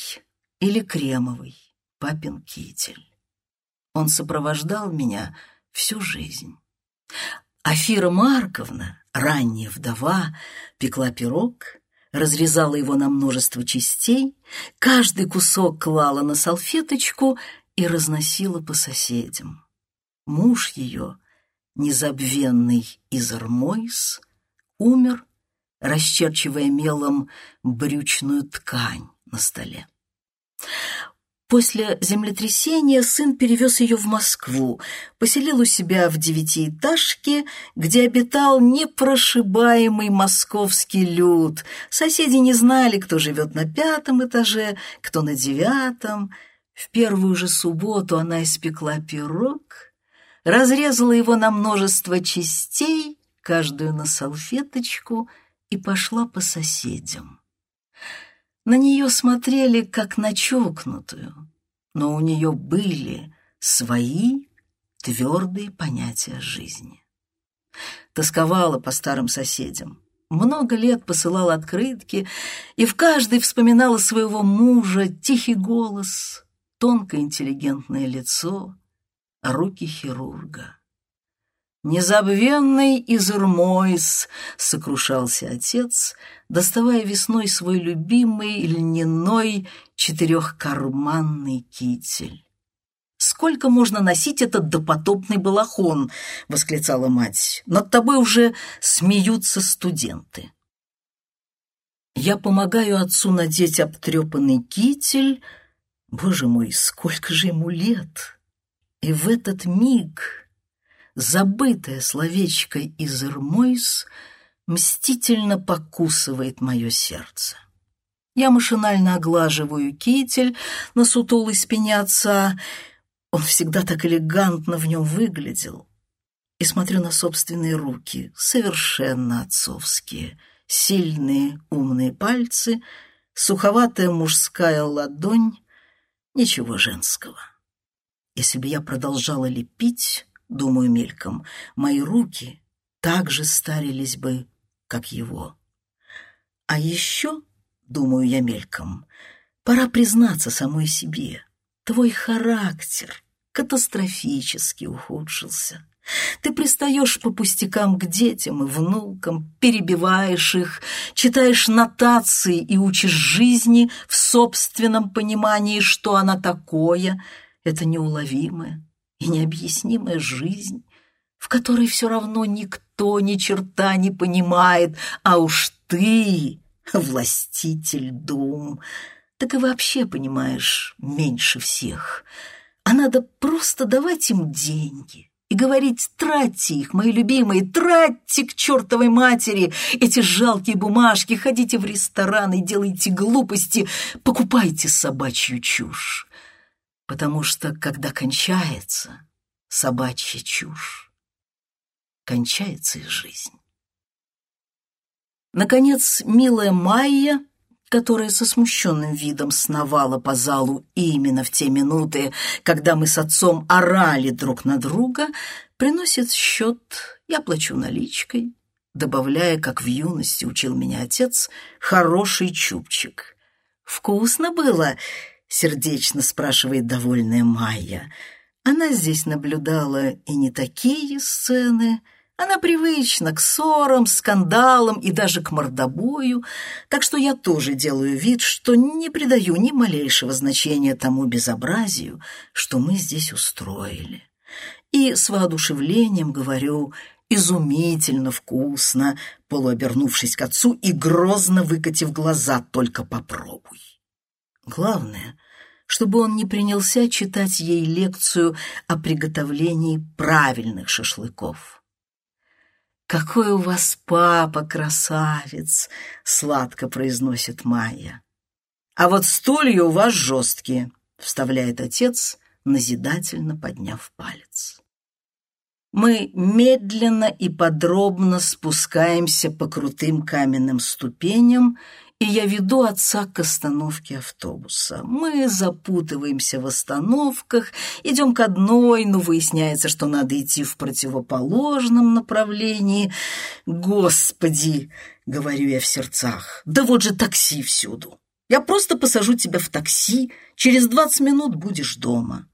или кремовый папин китель. Он сопровождал меня всю жизнь. Афира Марковна, ранняя вдова, пекла пирог, разрезала его на множество частей, каждый кусок клала на салфеточку и разносила по соседям. Муж ее, незабвенный Изармойс, умер, расчерчивая мелом брючную ткань на столе. После землетрясения сын перевез ее в Москву, поселил у себя в девятиэтажке, где обитал непрошибаемый московский люд. Соседи не знали, кто живет на пятом этаже, кто на девятом. В первую же субботу она испекла пирог, разрезала его на множество частей, каждую на салфеточку, и пошла по соседям. На нее смотрели, как на чокнутую, но у нее были свои твердые понятия жизни. Тосковала по старым соседям, много лет посылала открытки, и в каждой вспоминала своего мужа, тихий голос, тонкое интеллигентное лицо, руки хирурга. «Незабвенный Изурмойс!» — сокрушался отец, доставая весной свой любимый льняной четырехкарманный китель. «Сколько можно носить этот допотопный балахон?» — восклицала мать. «Над тобой уже смеются студенты». Я помогаю отцу надеть обтрепанный китель. Боже мой, сколько же ему лет! И в этот миг забытое словечко из Ирмойс мстительно покусывает мое сердце. Я машинально оглаживаю китель на сутулой спине отца. Он всегда так элегантно в нем выглядел. И смотрю на собственные руки, совершенно отцовские, сильные умные пальцы, суховатая мужская ладонь, ничего женского. Если бы я продолжала лепить, думаю мельком, мои руки также старились бы, как его. А еще, думаю я мельком, пора признаться самой себе, твой характер катастрофически ухудшился. Ты пристаешь по пустякам к детям и внукам, перебиваешь их, читаешь нотации и учишь жизни в собственном понимании, что она такое. Это неуловимая и необъяснимая жизнь, в которой все равно никто ни черта не понимает, а уж ты, властитель дум, так и вообще понимаешь меньше всех. А надо просто давать им деньги, и говорить «тратьте их, мои любимые, тратьте к чертовой матери эти жалкие бумажки, ходите в рестораны, делайте глупости, покупайте собачью чушь». Потому что, когда кончается собачья чушь, кончается и жизнь. Наконец, милая Майя которая со смущенным видом сновала по залу именно в те минуты, когда мы с отцом орали друг на друга, приносит счет, я плачу наличкой, добавляя, как в юности учил меня отец, хороший чубчик. «Вкусно было?» — сердечно спрашивает довольная Майя. Она здесь наблюдала и не такие сцены — она привычна к ссорам, скандалам и даже к мордобою, так что я тоже делаю вид, что не придаю ни малейшего значения тому безобразию, что мы здесь устроили. И с воодушевлением говорю «изумительно вкусно», полуобернувшись к отцу и грозно выкатив глаза «только попробуй». Главное — чтобы он не принялся читать ей лекцию о приготовлении правильных шашлыков. «Какой у вас папа красавец!» — сладко произносит Майя. «А вот стулья у вас жесткие», — вставляет отец, назидательно подняв палец. Мы медленно и подробно спускаемся по крутым каменным ступеням и я веду отца к остановке автобуса. Мы запутываемся в остановках, идем к одной, но выясняется, что надо идти в противоположном направлении. «Господи!» — говорю я в сердцах. «Да вот же такси всюду! Я просто посажу тебя в такси, через двадцать минут будешь дома».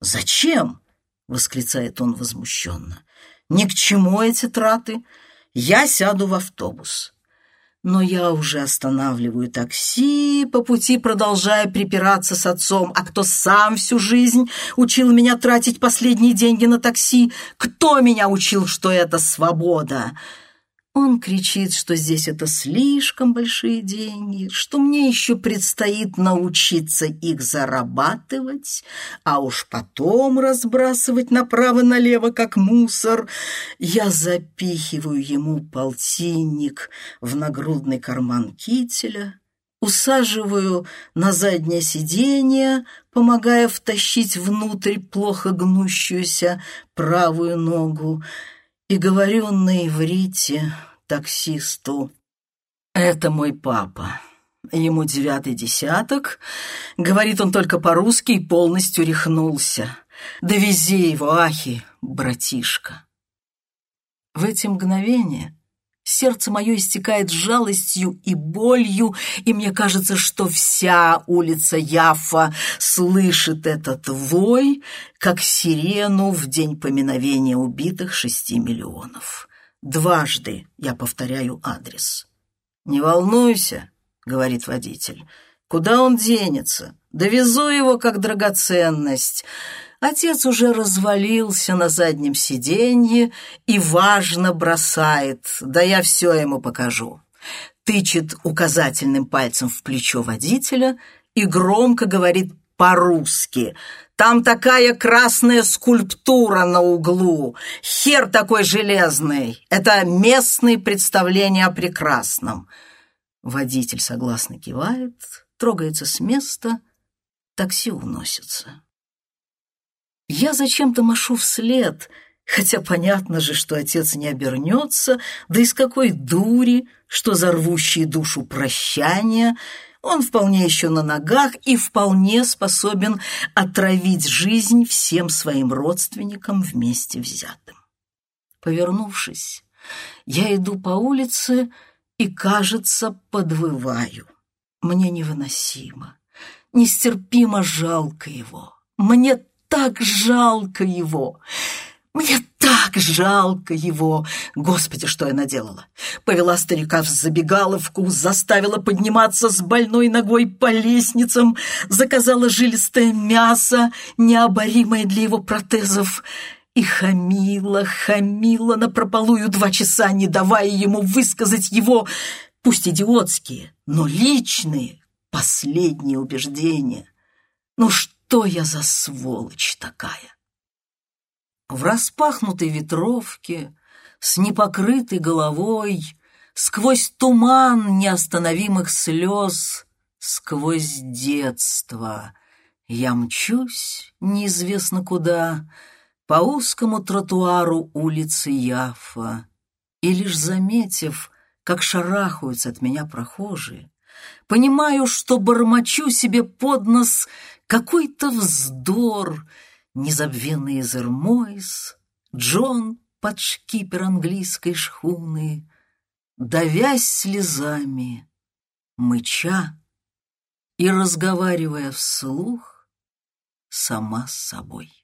«Зачем?» — восклицает он возмущенно. «Ни к чему эти траты. Я сяду в автобус» но я уже останавливаю такси, по пути продолжая припираться с отцом. А кто сам всю жизнь учил меня тратить последние деньги на такси? Кто меня учил, что это свобода?» Он кричит, что здесь это слишком большие деньги, что мне еще предстоит научиться их зарабатывать, а уж потом разбрасывать направо-налево, как мусор. Я запихиваю ему полтинник в нагрудный карман кителя, усаживаю на заднее сиденье, помогая втащить внутрь плохо гнущуюся правую ногу, и говорю на иврите таксисту «Это мой папа». Ему девятый десяток. Говорит он только по-русски и полностью рехнулся. «Довези его, ахи, братишка». В эти мгновения сердце мое истекает жалостью и болью, и мне кажется, что вся улица Яфа слышит этот вой, как сирену в день поминовения убитых шести миллионов. Дважды я повторяю адрес. «Не волнуйся», — говорит водитель, — «куда он денется? Довезу его как драгоценность». Отец уже развалился на заднем сиденье и важно бросает, да я все ему покажу. Тычет указательным пальцем в плечо водителя и громко говорит по-русски. «Там такая красная скульптура на углу, хер такой железный. Это местные представления о прекрасном». Водитель согласно кивает, трогается с места, такси уносится. Я зачем-то машу вслед, хотя понятно же, что отец не обернется, да из какой дури, что за рвущие душу прощания, он вполне еще на ногах и вполне способен отравить жизнь всем своим родственникам вместе взятым. Повернувшись, я иду по улице и, кажется, подвываю. Мне невыносимо, нестерпимо жалко его. Мне так жалко его! Мне так жалко его! Господи, что я наделала! Повела старика в забегаловку, заставила подниматься с больной ногой по лестницам, заказала жилистое мясо, необоримое для его протезов, и хамила, хамила напропалую два часа, не давая ему высказать его, пусть идиотские, но личные, последние убеждения. Ну что я за сволочь такая? В распахнутой ветровке, с непокрытой головой, Сквозь туман неостановимых слез, Сквозь детство я мчусь неизвестно куда По узкому тротуару улицы Яфа, И лишь заметив, как шарахаются от меня прохожие, Понимаю, что бормочу себе под нос Какой-то вздор — незабвенный Эзермойс, Джон под шкипер английской шхуны, давясь слезами, мыча и разговаривая вслух сама с собой.